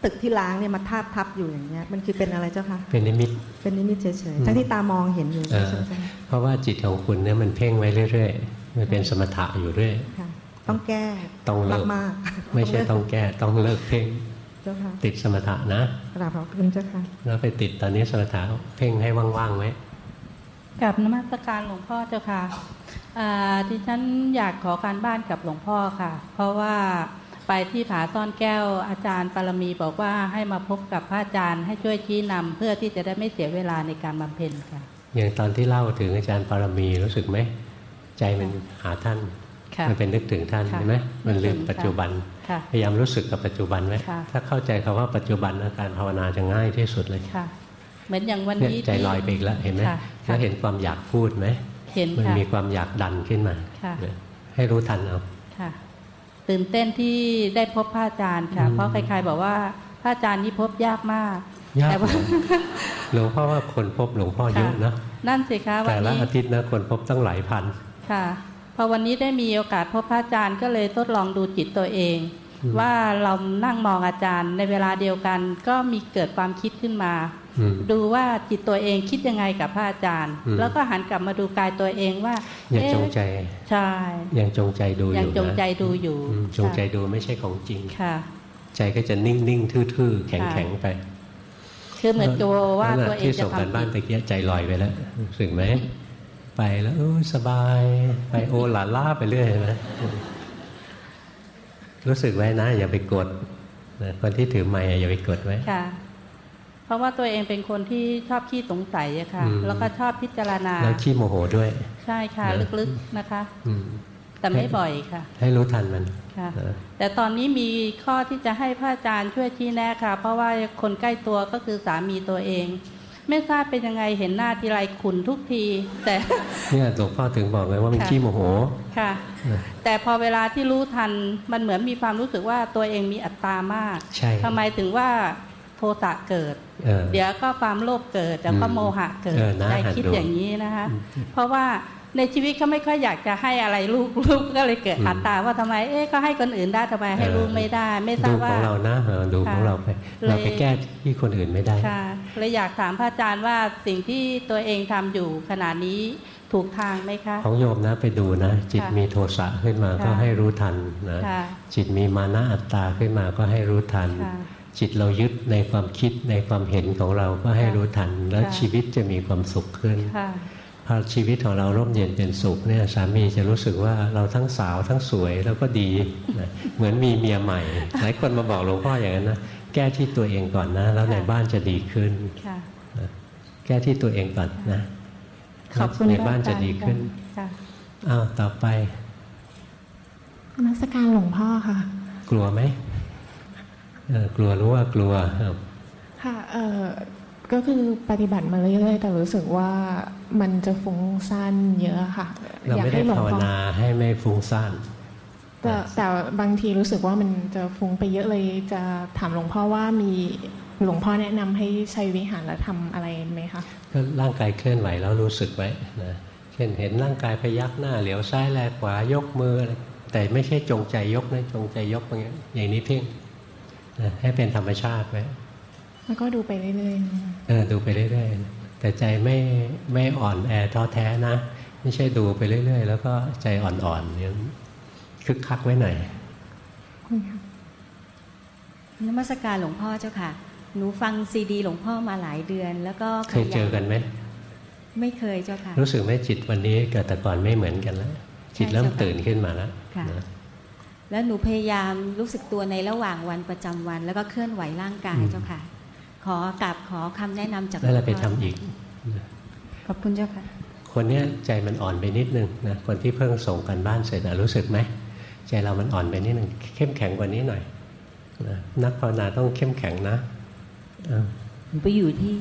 ตึกที่ล้างเนี่ยมาทาบทับอยู่อย่างเงี้ยมันคือเป็นอะไรเจ้าคะเป็นนิมิตเป็นนิมิตเฉยอืมๆทั้งที่ตามองเห็นอยู่เอใช่อไหมเจ้าคะเพราะว่าจิตของคุณเนี่ยมันเพ่งไว้เรื่อยๆมันเป็นสมถะอยู่เรื่อยค่ะต้องแก้ต้องเลิกมากๆไม่ใช่ต้องแก้ต้องเลิกเพ่งเจ้าค่ะติดสมถะนะกราบขอบคุณเจ้าค่ะแล้วไปติดตอนนี้สมถะเพ่งให้ว่างๆไว้กับนมัสการหลวงพ่อเจ้าค่ะอ่าที่ฉันอยากขอการบ้านกับหลวงพ่อค่ะ เพราะว่า ไปที่ผาซ่อนแก้วอาจารย์ปารมีบอกว่าให้มาพบกับพระอาจารย์ให้ช่วยชี้นำเพื่อที่จะได้ไม่เสียเวลาในการบำเพ็ญค่ะ อย่างตอนที่เล่าถึงอาจารย์ปารมีรู้สึกไหมใจมันหาท่านค่ะมันเป็นนึกถึงท่านค่ะใช่ไหมมันลืมนึกถึงปัจจุบันค่ะพยายามรู้สึกกับปัจจุบันไว้ค่ะถ้าเข้าใจคำว่าปัจจุบันอาการภาวนาจะง่ายที่สุดเลยค่ะเหมือนอย่างวันเนี่ยนี้ใจที่ลอยไปอีกแล้วเห็นไหมค่ะแล้วเห็นความอยากพูดไหมเห็นมันค่ะมีความอยากดันขึ้นมาค่ะเนี่ยให้รู้ทันเอาค่ะ ตื่นเต้นที่ได้พบพระอาจารย์ค่ะอืมเพราะใครๆบอกว่าพระอาจารย์นี่พบยากมากยากแต่ว่าหลวงพ่อว่าคนพบหลวงพ่อเยอะนะนั่นสิคะวัแต่นละนี้อาทิตย์นะคนพบตั้งหลายพันค่ะพอวันนี้ได้มีโอกาสพบพระอาจารย์ก็เลยทดลองดูจิตตัวเองอืมว่าเรานั่งมองอาจารย์ในเวลาเดียวกันก็มีเกิดความคิดขึ้นมาอืม ดูว่าจิตตัวเองคิดยังไงกับพระอาจารย์อืมแล้วก็หันกลับมาดูกายตัวเองว่าอย่าเอ๊ะจงใจใช่ยังจงใจดูอยู่ยังจงนะใจดูอยู่อืมจงใจดูไม่ใช่ของจริงค่ะ ใจก็จะนิ่งๆทื่อๆ แข็งๆไป คือเหมือนกับว่านั่นน่ะตัวเองที่จะส่งกันทำบ้านผิดตะเกียใจลอยไปแล้วรู้สึกไหมไปแล้วเออสบาย ไปโอหลาล่าไปเรื่อยนะรู้สึกไว้นะ อย่าไปกดนะคนที่ถือไม้อย่าไปกดไว้ค่ะ เพราะว่าตัวเองเป็นคนที่ชอบขี้สงสัยอะค่ะอืมแล้วก็ชอบพิจารณา แล้วขี้โมโหด้วย ใช่ค่ะนะลึกๆนะคะอืมแต่ไม่บ่อยค่ะ ให้รู้ทันมันค่ะนะแต่ตอนนี้มีข้อที่จะให้พระอาจารย์ช่วยชี้แนะค่ะ เพราะว่าคนใกล้ตัวก็คือสามีตัวเอง ไม่ทราบเป็นยังไงเห็นหน้าทีไรขุนทุกที แต่เนี่ยหลวงพ่อถึงบอกเลยว่ามันค่ะขี้โมโหค่ะนะแต่พอเวลาที่รู้ทันมันเหมือนมีความรู้สึกว่าตัวเองมีอัตตามากใช่ทำไมถึงว่า โทสะเกิดเออเดี๋ยวก็ความโลภเกิดเดี๋ยวก็อืมโมหะเกิดเออนะใจหัดคิดดูอย่างนี้นะคะ เพราะว่าในชีวิตเขาไม่ค่อยอยากจะให้อะไรลูกลูกก็เลยเกิดอัตตาว่าทำไม เอ๊ะก็ให้คนอื่นได้ทำไมให้ลูกไม่ได้ ไม่ทราดูบขว่าองเรานะเออดูของค่ะเราไปเลยเราไปแก้ที่คนอื่นไม่ได้ค่ะเลยอยากถามพระอาจารย์ว่าสิ่งที่ตัวเองทำอยู่ขณะนี้ถูกทางไหมคะ ของโยมนะไปดูนะ จิตค่ะมีโทสะขึ้นมาค่ะก็ให้รู้ทันนะค่ะจิตมีมานะอัตตาขึ้นมาก็ให้รู้ทันค่ะ จิตเรายึดในความคิดในความเห็นของเราก็ให้ค่ะรู้ทัน แล้วค่ะชีวิตจะมีความสุขขึ้นค่ะพอชีวิตของเราร่มเย็นเป็นสุขเนี่ยสามีจะรู้สึกว่าเราทั้งสาวทั้งสวยแล้วก็ดีนะเหมือนมีเมียใหม่หลายคนมาบอกหลวงพ่ออย่างนั้นนะแก้ที่ตัวเองก่อนนะ แล้วในบ้านจะดีขึ้นค่ะนะแก้ที่ตัวเองก่อนนะขอบคุณในพระบ้านจะอรย์ดีขึ้นค่ะอ้าวต่อไปนมัสการหลวงพ่อค่ะ กลัวไหมเออ กลัวรู้ว่ากลัวครับค่ะเอ่อก็คือปฏิบัติมาเรื่อยๆแต่รู้สึกว่ามันจะฟุ้งซ่านเยอะค่ะ เราอยากไม่ได้ให้หลวงภาวพ่อนาให้ไม่ฟุ้งซ่านแต่แต่บางทีรู้สึกว่ามันจะฟุ้งไปเยอะเลยจะถามหลวงพ่อว่ามีหลวงพ่อแนะนำให้ใช้วิหารธรรมอะไรไหมคะก็ร่างกายเคลื่อนไหวแล้วรู้สึกไว้นะเช่นเห็นร่างกายพยักหน้าเหลียวซ้ายแลขวายกมืออะไรแต่ไม่ใช่จงใจยกนะจงใจยกอย่างเงี้ยอย่างนี้เพ่งนะ ให้เป็นธรรมชาติไว้แล้วก็ดูไปเรื่อยเออดูไปเรื่อยๆ แต่ใจไม่ไม่อ่อนแอท้อแท้นะ ไม่ใช่ดูไปเรื่อย ๆ แล้วก็ใจอ่อนๆเนี่ยคึกคักไว้หน่อยนมัสการหลวงพ่อเจ้าค่ะ หนูฟังซีดีหลวงพ่อมาหลายเดือน แล้วก็เคยเจอกันไหมไม่เคยเจ้าค่ะ รู้สึกไหมจิตวันนี้กับแต่ก่อนไม่เหมือนกันแล้ว จิตเริ่มตื่นขึ้นมาแล้ว แล้วหนูพยายามรู้สึกตัวในระหว่างวันประจำวัน แล้วก็เคลื่อนไหวร่างกายเจ้าค่ะ ขอกลับขอคำแนะนำจากแล้วเราไปทำอีกขอบคุณเจ้าค่ะ คนนี้ใจมันอ่อนไปนิดนึงนะคนที่เพิ่งส่งกันบ้านเสร็จรู้สึกไหมใจเรามันอ่อนไปนิดนึงเข้มแข็งกว่านี้หน่อยนะนักภาวนาต้องเข้มแข็งนะไปอยู่ที่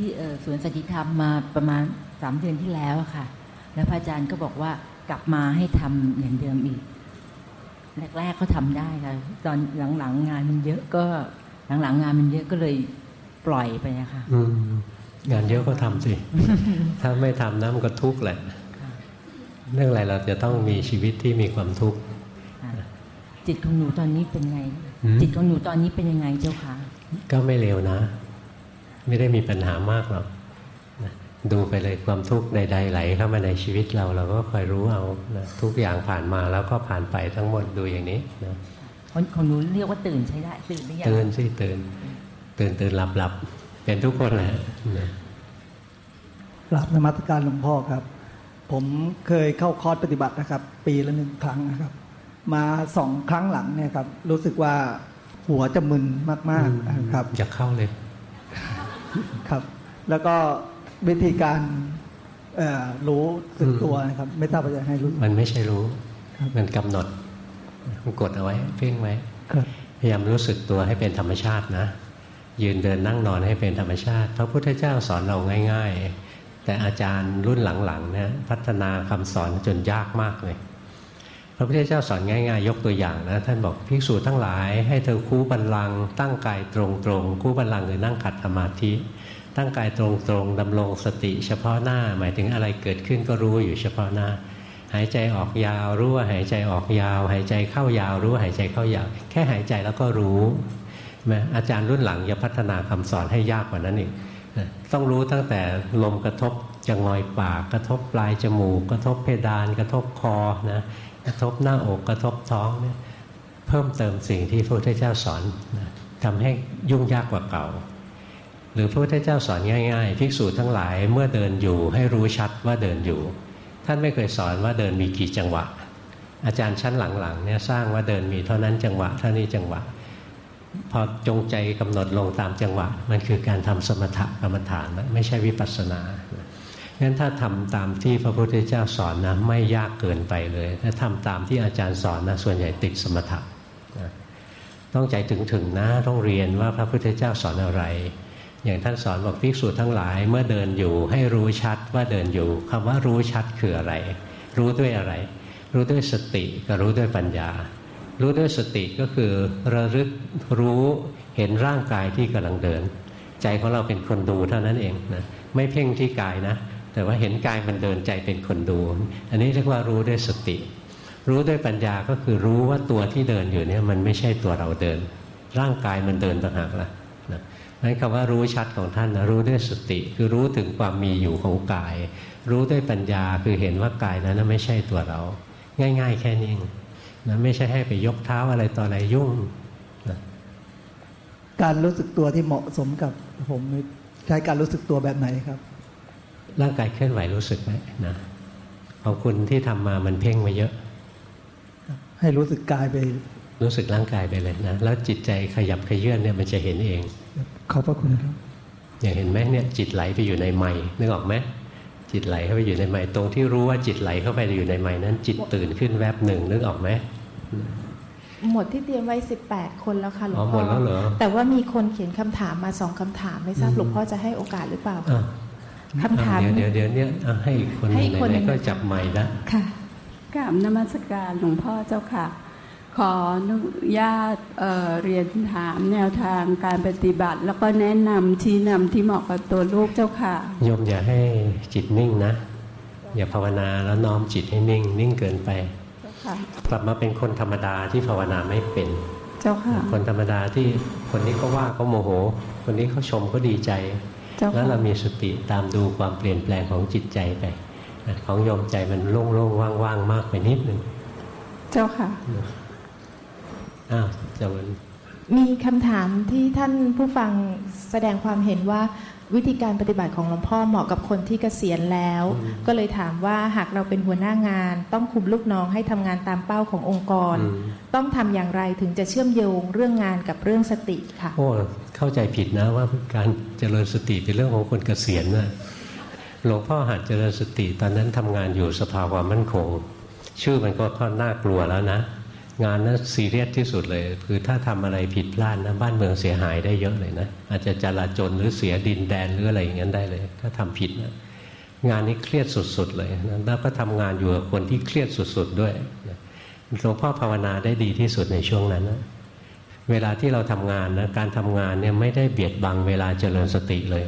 สวนสติธรรมมาประมาณสามเดือนที่แล้วค่ะ แล้วพระอาจารย์ก็บอกว่ากลับมาให้ทำอย่างเดิมอีก แรกๆเขาทาได้ค่ะตอนหลังๆงานมันเยอะก็หลังๆงานมันเยอะก็เลยปล่อยไปนะคะงานเยอะก็ทำสิ ถ้าไม่ทำนะมันก็ทุกข์แหละ เรื่องอะไรเราจะต้องมีชีวิตที่มีความทุกข์จิตของหนูตอนนี้เป็นไง จิตของหนูตอนนี้เป็นยังไงเจ้าคะก็ไม่เร็วนะ ไม่ได้มีปัญหามากหรอก ดูไปเลยความทุกข์ใดๆไหลเข้ามาในชีวิตเราเราก็คอยรู้เอานะทุกอย่างผ่านมาแล้วก็ผ่านไปทั้งหมดดูอย่างนี้นะของหนูเรียกว่าตื่นใช่ได้ตื่นหรือยังตื่นสิตื่นตื่นตื่นหลับหลับเป็นทุกคนแหละกราบนมัสการหลวงพ่อครับ ผมเคยเข้าคอร์สปฏิบัตินะครับ ปีละหนึ่งครั้งนะครับ มาสองครั้งหลังเนี่ยครับ รู้สึกว่าหัวจะมึนมากๆครับ อยากเข้าเลย ครับ แล้วก็ วิธีการรู้สึกตัวนะครับ ไม่ทราบว่าจะให้รู้ มันไม่ใช่รู้ มันกำหนดมันกดเอาไว้ เพ่งไว้พยายามรู้สึกตัวให้เป็นธรรมชาตินะ ยืนเดินนั่งนอนให้เป็นธรรมชาติ พระพุทธเจ้าสอนเราง่าย ๆ แต่อาจารย์รุ่นหลังๆนะพัฒนาคำสอนจนยากมากเลย พระพุทธเจ้าสอนง่ายๆ ยกตัวอย่างนะท่านบอกภิกษุทั้งหลาย ให้เธอคู่บันลังตั้งกายตรงๆคู่บันลังคือนั่งขัดสมาธิ ตั้งกายตรงๆดำรงสติเฉพาะหน้า หมายถึงอะไรเกิดขึ้นก็รู้อยู่เฉพาะหน้า หายใจออกยาวรู้ว่าหายใจออกยาว หายใจเข้ายาวรู้ว่าหายใจเข้ายาว แค่หายใจแล้วก็รู้อาจารย์รุ่นหลังจะพัฒนาคำสอนให้ยากกว่านั้นอีกต้องรู้ตั้งแต่ลมกระทบจะงอยปากกระทบปลายจมูก กระทบเพดาน กระทบคอนะกระทบหน้าอกกระทบท้องเนี่ยเพิ่มเติมสิ่งที่พระพุทธเจ้าสอนนะทำให้ยุ่งยากกว่าเก่า หรือพระพุทธเจ้าสอนง่าย ๆ ภิกษุทั้งหลายเมื่อเดินอยู่ให้รู้ชัดว่าเดินอยู่ ท่านไม่เคยสอนว่าเดินมีกี่จังหวะ อาจารย์ชั้นหลังๆเนี่ยสร้างว่าเดินมีเท่านั้นจังหวะเท่านี้จังหวะ พอจงใจกำหนดลงตามจังหวะ มันคือการทำสมถะกรรมฐานนะไม่ใช่วิปัสสนางั้นถ้าทำตามที่พระพุทธเจ้าสอนนะไม่ยากเกินไปเลยถ้าทำตามที่อาจารย์สอนนะส่วนใหญ่ติดสมถะนะต้องใจถึงถึงนะต้องเรียนว่าพระพุทธเจ้าสอนอะไร อย่างท่านสอนบอกภิกษุทั้งหลาย เมื่อเดินอยู่ให้รู้ชัดว่าเดินอยู่คำว่ารู้ชัดคืออะไร รู้ด้วยอะไร รู้ด้วยสติกับรู้ด้วยปัญญา รู้ด้วยสติก็คือระลึกรู้เห็นร่างกายที่กำลังเดิน ใจของเราเป็นคนดูเท่านั้นเองนะไม่เพ่งที่กายนะ แต่ว่าเห็นกายมันเดินใจเป็นคนดู อันนี้เรียกว่ารู้ด้วยสติ รู้ด้วยปัญญาก็คือรู้ว่าตัวที่เดินอยู่เนี่ยมันไม่ใช่ตัวเราเดิน ร่างกายมันเดินต่างหากละนะ นั้นคำว่ารู้ชัดของท่านนะรู้ด้วยสติคือรู้ถึงความมีอยู่ของกาย รู้ด้วยปัญญาคือเห็นว่ากายนั้นไม่ใช่ตัวเรา ง่าย ๆ แค่นี้เองนะไม่ใช่ให้ไปยกเท้าอะไรต่ออะไรยุ่งนะการรู้สึกตัวที่เหมาะสมกับผมใช้การรู้สึกตัวแบบไหนครับ ร่างกายเคลื่อนไหวรู้สึกไหมนะของคุณที่ทำมามันเพ่งมาเยอะ ให้รู้สึกกายไป รู้สึกร่างกายไปเลยนะ แล้วจิตใจขยับขยื่นเนี่ยมันจะเห็นเอง ขอบพระคุณครับอย่างเห็นไหมเนี่ยจิตไหลไปอยู่ในไม้นึกออกไหมจิตไหลเข้าไปอยู่ในไม้ตรงที่รู้ว่าจิตไหลเข้าไปอยู่ในไม้นั้น จิตตื่นขึ้นแวบหนึ่งนึกออกไหมหมดที่เตรียมไว้สิบแปดคนแล้วค่ะหลวงพ่อหมดแล้วเหรอแต่ว่ามีคนเขียนคำถามมาสองคำถามไม่ทราบหลวงพ่อจะให้โอกาสหรือเปล่าคำถามเดี๋ยวเดี๋ยวเนี้ยให้คนไหนก็จับไม้ละค่ะกราบนมัสการหลวงพ่อเจ้าค่ะ ขออนุญาตเเรียนถามแนวทางการปฏิบัติ แล้วก็แนะนำชี้นำที่เหมาะกับตัวลูกเจ้าค่ะโยมอย่าให้จิตนิ่งนะ อย่าภาวนาแล้วน้อมจิตให้นิ่ง นิ่งเกินไปกลับมาเป็นคนธรรมดาที่ภาวนาไม่เป็น เจ้าค่ะ คนธรรมดาที่คนนี้ก็ว่าเขาโมโห คนนี้เขาชมก็ดีใจ แล้วเรามีสติตามดูความเปลี่ยนแปลงของจิตใจไปของโยมใจมันโล่งๆว่างๆมากไปนิดหนึ่งเจ้าค่ะ อ้าวจะวันมีคำถามที่ท่านผู้ฟังแสดงความเห็นว่าวิธีการปฏิบัติของหลวงพ่อเหมาะกับคนที่เกษียณแล้ว ก็เลยถามว่าหากเราเป็นหัวหน้างาน ต้องคุมลูกน้องให้ทำงานตามเป้าขององค์กร ต้องทำอย่างไรถึงจะเชื่อมโยงเรื่องงานกับเรื่องสติค่ะโอ้เข้าใจผิดนะว่าการเจริญสติเป็นเรื่องของคนเกษียณนะหลวงพ่อหัดเจริญสติตอนนั้นทำงานอยู่สภาวะมั่นคง ชื่อมันก็ค่อนน่ากลัวแล้วนะ งานนั้นซีเรียสที่สุดเลย คือถ้าทำอะไรผิดพลาดนะบ้านเมืองเสียหายได้เยอะเลยนะอาจจะจลาจลหรือเสียดินแดนหรืออะไรอย่างนั้นได้เลย ถ้าทำผิดนะงานนี้เครียดสุดๆเลยนะแล้วก็ทำงานอยู่กับคนที่เครียดสุดๆด้วยหลวงพ่อภาวนาได้ดีที่สุดในช่วงนั้นนะเวลาที่เราทำงานนะการทำงานเนี่ยไม่ได้เบียดบังเวลาเจริญสติเลย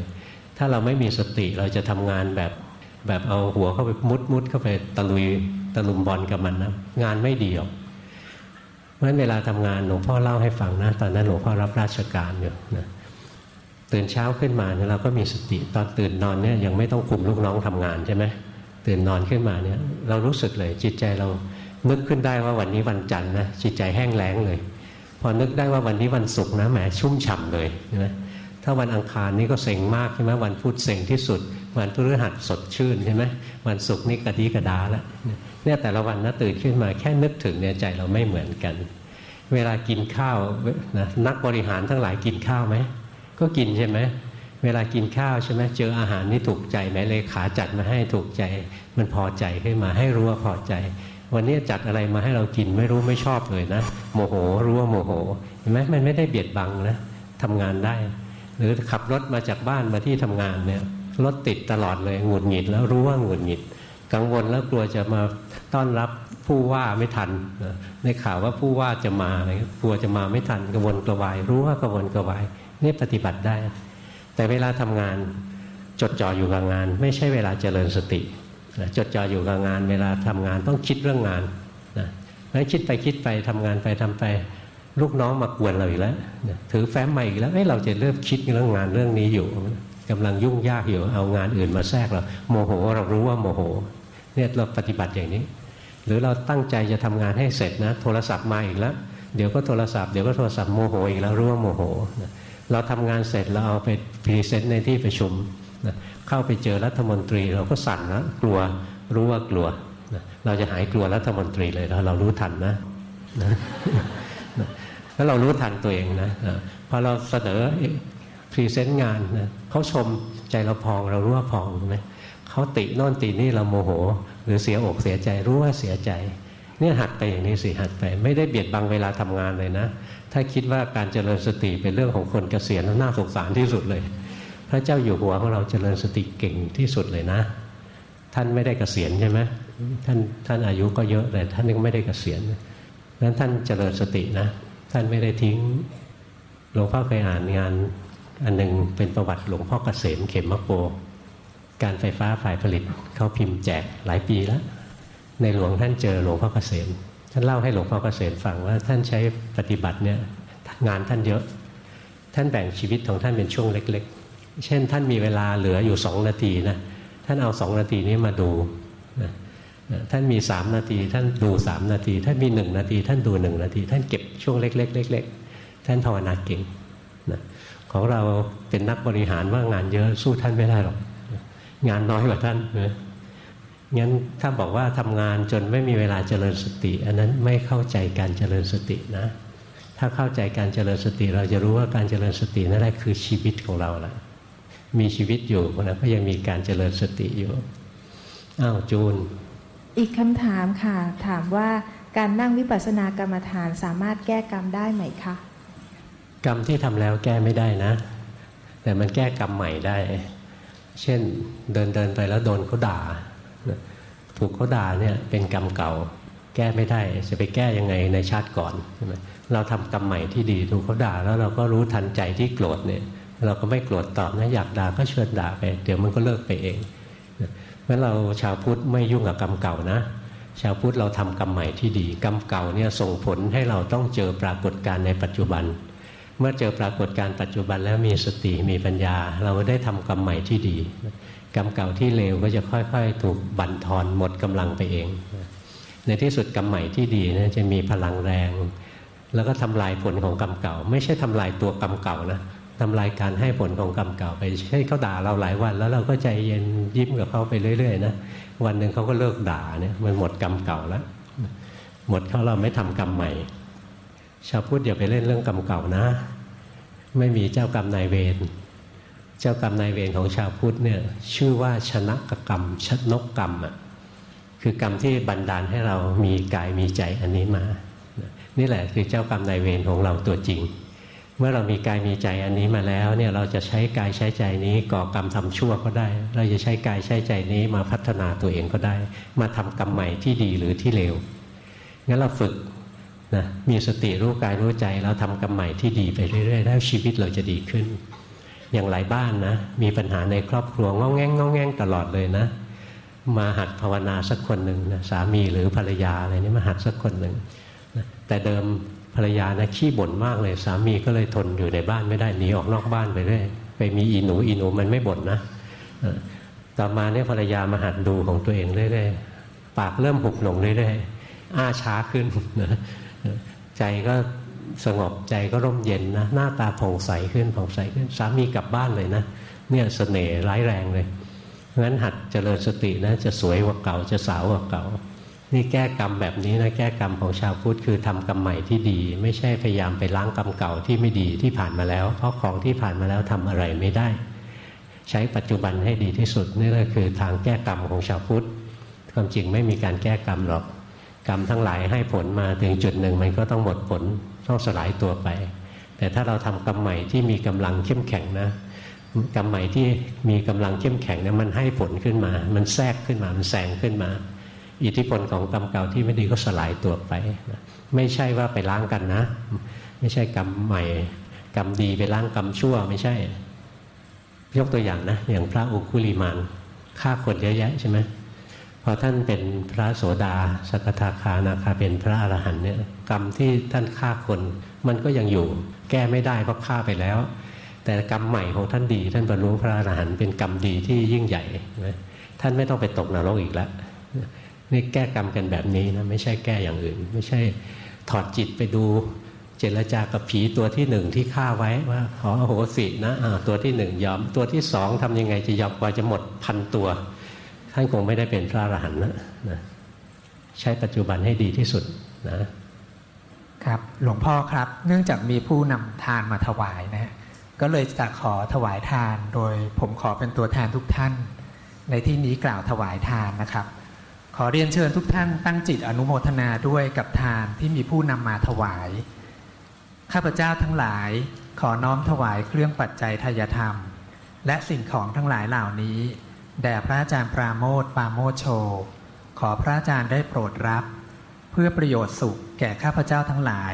ถ้าเราไม่มีสติเราจะทำงานแบบแบบเอาหัวเข้าไปมุดมุดเข้าไปตะลุยตะลุมบอลกับมันนะงานไม่ดีหรอก ราะฉะนั้นเวลาทำงานหลวงพ่อเล่าให้ฟังนะตอนนั้นหลวงพ่อรับราชการอยู่นะตื่นเช้าขึ้นมาเนี่ยเราก็มีสติตอนตื่นนอนเนี่ยยังไม่ต้องคุมลูกน้องทำงานใช่ไหมตื่นนอนขึ้นมาเนี่ยเรารู้สึกเลยจิตใจเรานึกขึ้นได้ว่าวันนี้วันจันทร์นะจิตใจแห้งแล้งเลย พอนึกได้ว่าวันนี้วันศุกร์นะแหมชุ่มฉ่าเลยใช่ไหมถ้าวันอังคารนี่ก็เซ็งมากใช่ไหมวันพุธเซ็งที่สุด วันพฤหัสสดชื่นใช่ไหมวันศุกร์นี่กระดีกระดาแล้ว เนี่ยแต่ละวันนะตื่นขึ้นมาแค่นึกถึงเนี่ยใจเราไม่เหมือนกัน เวลากินข้าวนะนักบริหารทั้งหลายกินข้าวไหมก็กินใช่ไหมเวลากินข้าวใช่ไหมเจออาหารนี่ถูกใจไหมเลยขาจัดมาให้ถูกใจ มันพอใจขึ้นมาให้รู้ว่าพอใจ วันนี้จัดอะไรมาให้เรากินไม่รู้ไม่ชอบเลยนะ โมโหรู้ว่าโมโหเห็นไหมมันไม่ได้เบียดบังนะทำงานได้ หรือขับรถมาจากบ้านมาที่ทำงานเนี่ยรถติดตลอดเลยหงุดหงิดแล้วรู้ว่าหงุดหงิด กังวลแล้วกลัวจะมา ต้อนรับผู้ว่าไม่ทันในข่าวว่าผู้ว่าจะมาอะไรกลัวจะมาไม่ทันกังวลกระวาย รู้ว่ากังวลกระวายนี่ปฏิบัติได้ แต่เวลาทำงานจดจ่ออยู่กับงาน ไม่ใช่เวลาเจริญสติจดจ่ออยู่กับงาน เวลาทำงานต้องคิดเรื่องงานนะแล้วคิดไปคิดไปทำงานไปทำไป ลูกน้องมากวนเราอีกแล้วถือแฟ้มมาอีกแล้วเอ้เราจะเริ่มคิดเรื่องงานเรื่องนี้อยู่กำลังยุ่งยากอยู่เอางานอื่นมาแทรกเราโมโหเรารู้ว่าโมโหเนี่ยเราปฏิบัติอย่างนี้ หรือเราตั้งใจจะทำงานให้เสร็จนะ โทรศัพท์มาอีกแล้ว เดี๋ยวก็โทรศัพท์เดี๋ยวก็โทรศัพท์โมโหอีกแล้วรู้ว่าโมโห เราทำงานเสร็จเราเอาไป present ในที่ประชุมเข้าไปเจอรัฐมนตรีเราก็สั่นนะกลัวรู้ว่ากลัว เราจะหายกลัวรัฐมนตรีเลยแล้วเรารู้ทันนะแล้วเรารู้ทันตัวเองนะพอเราเสนอpresent งานนะเขาชมใจเราพองเรารู้ว่าพองไหม เขาติโน่นตินี่เราโมโห หรือเสียอกเสียใจรู้ว่าเสียใจ เนี่ยหัดไปอย่างนี้สิหัดไป ไม่ได้เบียดบังเวลาทำงานเลยนะ ถ้าคิดว่าการเจริญสติเป็นเรื่องของคนเกษียณน่าสงสารที่สุดเลย พระเจ้าอยู่หัวของเราเจริญสติเก่งที่สุดเลยนะ ท่านไม่ได้เกษียณใช่ไหมท่านท่านอายุก็เยอะแต่ท่านยังไม่ได้เกษียณนั้นท่านเจริญสตินะ ท่านไม่ได้ทิ้งหลวงพ่อเคยอ่านงานอันหนึ่งเป็นประวัติหลวงพ่อเกษมเขมมะโป การไฟฟ้าฝ่ายผลิตเขาพิมพ์แจกหลายปีแล้ว ในหลวงท่านเจอหลวงพ่อเกษมท่านเล่าให้หลวงพ่อเกษมฟังว่าท่านใช้ปฏิบัติเนี่ยงานท่านเยอะ ท่านแบ่งชีวิตของท่านเป็นช่วงเล็ก ๆ เช่น ท่านมีเวลาเหลืออยู่สองนาทีนะท่านเอาสองนาทีนี้มาดูนะท่านมีสามนาที ท่านดูสามนาที ท่านมีหนึ่งนาที ท่านดูหนึ่งนาที ท่านเก็บช่วงเล็กๆเล็กๆท่านภาวนาเก่งนะของเราเป็นนักบริหารว่างานเยอะสู้ท่านไม่ได้หรอก งานน้อยกว่าท่านนะงั้นถ้าบอกว่าทำงานจนไม่มีเวลาเจริญสติ อันนั้นไม่เข้าใจการเจริญสตินะ ถ้าเข้าใจการเจริญสติ เราจะรู้ว่าการเจริญสตินั่นแหละคือชีวิตของเราละมีชีวิตอยู่นะก็ยังมีการเจริญสติอยู่อ้าวจูน อีกคำถามค่ะ ถามว่าการนั่งวิปัสสนากรรมฐานสามารถแก้กรรมได้ไหมคะกรรมที่ทำแล้วแก้ไม่ได้นะ แต่มันแก้กรรมใหม่ได้ เช่นเดินเดินไปแล้วโดนเขาด่า ถูกเขาด่าเนี่ยเป็นกรรมเก่า แก้ไม่ได้จะไปแก้ยังไงในชาติก่อนใช่ไหมเราทำกรรมใหม่ที่ดีถูกเขาด่าแล้วเราก็รู้ทันใจที่โกรธเนี่ยเราก็ไม่โกรธตอบนะอยากด่าก็เชิญด่าไป เดี๋ยวมันก็เลิกไปเองเพราะเราชาวพุทธไม่ยุ่งกับกรรมเก่านะ ชาวพุทธเราทำกรรมใหม่ที่ดี กรรมเก่าเนี่ยส่งผลให้เราต้องเจอปรากฏการณ์ในปัจจุบันเเมื่อเจอปรากฏการปัจจุบันแล้วมีสติมีปัญญา เราได้ทำกรรมใหม่ที่ดี กรรมเก่าที่เลวก็จะค่อยๆ ถูกบั่นทอนหมดกำลังไปเอง ในที่สุดกรรมใหม่ที่ดีนะจะมีพลังแรง แล้วก็ทำลายผลของกรรมเก่า ไม่ใช่ทำลายตัวกรรมเก่านะทำลายการให้ผลของกรรมเก่าไปใช่เขาด่าเราหลายวัน แล้วเราก็ใจเย็นยิ้มกับเขาไปเรื่อยๆนะวันหนึ่งเขาก็เลิกด่าเนี่ยมันหมดกรรมเก่าแล้วหมดเขาเราไม่ทำกรรมใหม่ ชาวพุทธอย่าไปเล่นเรื่องกรรมเก่านะ ไม่มีเจ้ากรรมนายเวรเจ้ากรรมนายเวรของชาวพุทธเนี่ยชื่อว่าชนะกกรรมชนกกรรมอะคือกรรมที่บันดาลให้เรามีกายมีใจอันนี้มา นี่แหละคือเจ้ากรรมนายเวรของเราตัวจริง เมื่อเรามีกายมีใจอันนี้มาแล้วเนี่ยเราจะใช้กายใช้ใจนี้ก่อกรรมทำชั่วก็ได้ เราจะใช้กายใช้ใจนี้มาพัฒนาตัวเองก็ได้ มาทำกรรมใหม่ที่ดีหรือที่เลวงั้นเราฝึก นะมีสติรู้กายรู้ใจแล้วทำกรรมใหม่ที่ดีไปเรื่อยๆแล้วชีวิตเราจะดีขึ้น อย่างหลายบ้านนะมีปัญหาในครอบครัวงอแงงงอแงงตลอดเลยนะ มาหัดภาวนาสักคนหนึ่งนะสามีหรือภรรยาอะไรนี่มาหัดสักคนหนึ่งนะแต่เดิมภรรยานะขี้บ่นมากเลย สามีก็เลยทนอยู่ในบ้านไม่ได้หนีออกนอกบ้านไปเรื่อยไปมีอีหนูอีหนูมันไม่บ่นนะต่อมาเนี่ยภรรยามาหัดดูของตัวเองเรื่อยๆปากเริ่มหุบหลงเรื่อยๆอ้าช้าขึ้นนะ ใจก็สงบใจก็ร่มเย็นนะหน้าตาผ่องใสขึ้นผ่องใสขึ้นสามีกลับบ้านเลยนะเนี่ยสเสน่ห์ร้ายแรงเลยเพราะงั้นหัดเจริญสตินะจะสวยกว่าเก่าจะสาวกว่าเก่า นี่แก้กรรมแบบนี้นะแก้กรรมของชาวพุทธคือทำกรรมใหม่ที่ดี ไม่ใช่พยายามไปล้างกรรมเก่าที่ไม่ดีที่ผ่านมาแล้ว เพราะของที่ผ่านมาแล้วทำอะไรไม่ได้ ใช้ปัจจุบันให้ดีที่สุดนี่แหละคือทางแก้กรรมของชาวพุทธความจริงไม่มีการแก้กรรมหรอก กรรมทั้งหลายให้ผลมาถึงจุดหนึ่งมันก็ต้องหมดผลต้องสลายตัวไป แต่ถ้าเราทำกรรมใหม่ที่มีกำลังเข้มแข็งนะกรรมใหม่ที่มีกำลังเข้มแข็งเนี่ยมันให้ผลขึ้นมา มันแทรกขึ้นมา มันแสงขึ้นมา อิทธิพลของกรรมเก่าที่ไม่ดีก็สลายตัวไป ไม่ใช่ว่าไปล้างกันนะ ไม่ใช่กรรมใหม่ กรรมดีไปล้างกรรมชั่วไม่ใช่ ยกตัวอย่างนะ อย่างพระอุคุลิมานฆ่าคนเยอะแยะใช่ไหม พอท่านเป็นพระโสดาสกทาคานาคาเป็นพระอรหันต์เนี่ยกรรมที่ท่านฆ่าคน มันก็ยังอยู่ แก้ไม่ได้เพราะฆ่าไปแล้ว แต่กรรมใหม่ของท่านดี ท่านบรรลุพระอรหันต์เป็นกรรมดีที่ยิ่งใหญ่นะท่านไม่ต้องไปตกนรกอีกแล้วนี่แก้กรรมกันแบบนี้นะไม่ใช่แก้อย่างอื่น ไม่ใช่ถอดจิตไปดูเจรจากับผีตัวที่หนึ่งที่ฆ่าไว้ว่าขอโหสินะะตัวที่หนึ่งยอมตัวที่สองทำยังไงจะยอมกว่าจะหมดพันตัว ท่านคงไม่ได้เป็นพระอรหันต์นะนะใช้ปัจจุบันให้ดีที่สุดนะครับหลวงพ่อครับ เนื่องจากมีผู้นำทานมาถวายนะ ก็เลยจะขอถวายทาน โดยผมขอเป็นตัวแทนทุกท่าน ในที่นี้กล่าวถวายทานนะครับ ขอเรียนเชิญทุกท่านตั้งจิตอนุโมทนาด้วยกับทานที่มีผู้นำมาถวาย ข้าพเจ้าทั้งหลาย ขอน้อมถวายเครื่องปัจจัยทายธรรม และสิ่งของทั้งหลายเหล่านี้ แด่พระอาจารย์ปราโมทปราโมโช ขอพระอาจารย์ได้โปรดรับ เพื่อประโยชน์สุขแก่ข้าพเจ้าทั้งหลาย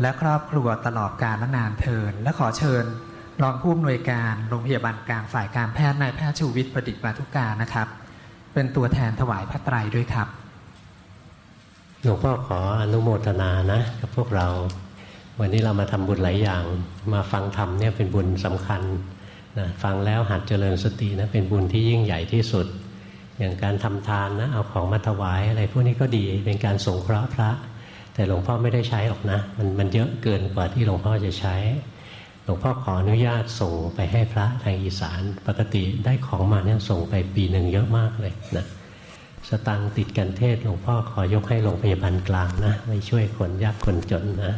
และครอบครัวตลอดกาลนานเทิน และขอเชิญรองผู้อำนวยการโรงพยาบาลกลางฝ่ายการแพทย์นายแพทย์ชูวิทย์ประดิษฐ์ปาทุการนะครับ เป็นตัวแทนถวายพระไตรด้วยครับหลวงพ่อขออนุโมทนานะกับพวกเรา วันนี้เรามาทำบุญหลายอย่าง มาฟังธรรมเนี่ยเป็นบุญสำคัญ นะฟังแล้วหัดเจริญสตินะเป็นบุญที่ยิ่งใหญ่ที่สุด อย่างการทำทานนะเอาของมาถวายอะไรพวกนี้ก็ดีเป็นการสงเคราะห์พระ แต่หลวงพ่อไม่ได้ใช้หรอกนะ มันมันเยอะเกินกว่าที่หลวงพ่อจะใช้ หลวงพ่อขออนุญาตส่งไปให้พระทางอีสาน ปกติได้ของมาเนี่ยส่งไปปีหนึ่งเยอะมากเลยนะสตังติดกันเทศหลวงพ่อขอยกให้โรงพยาบาลกลางนะไว้ช่วยคนยากคนจนนะ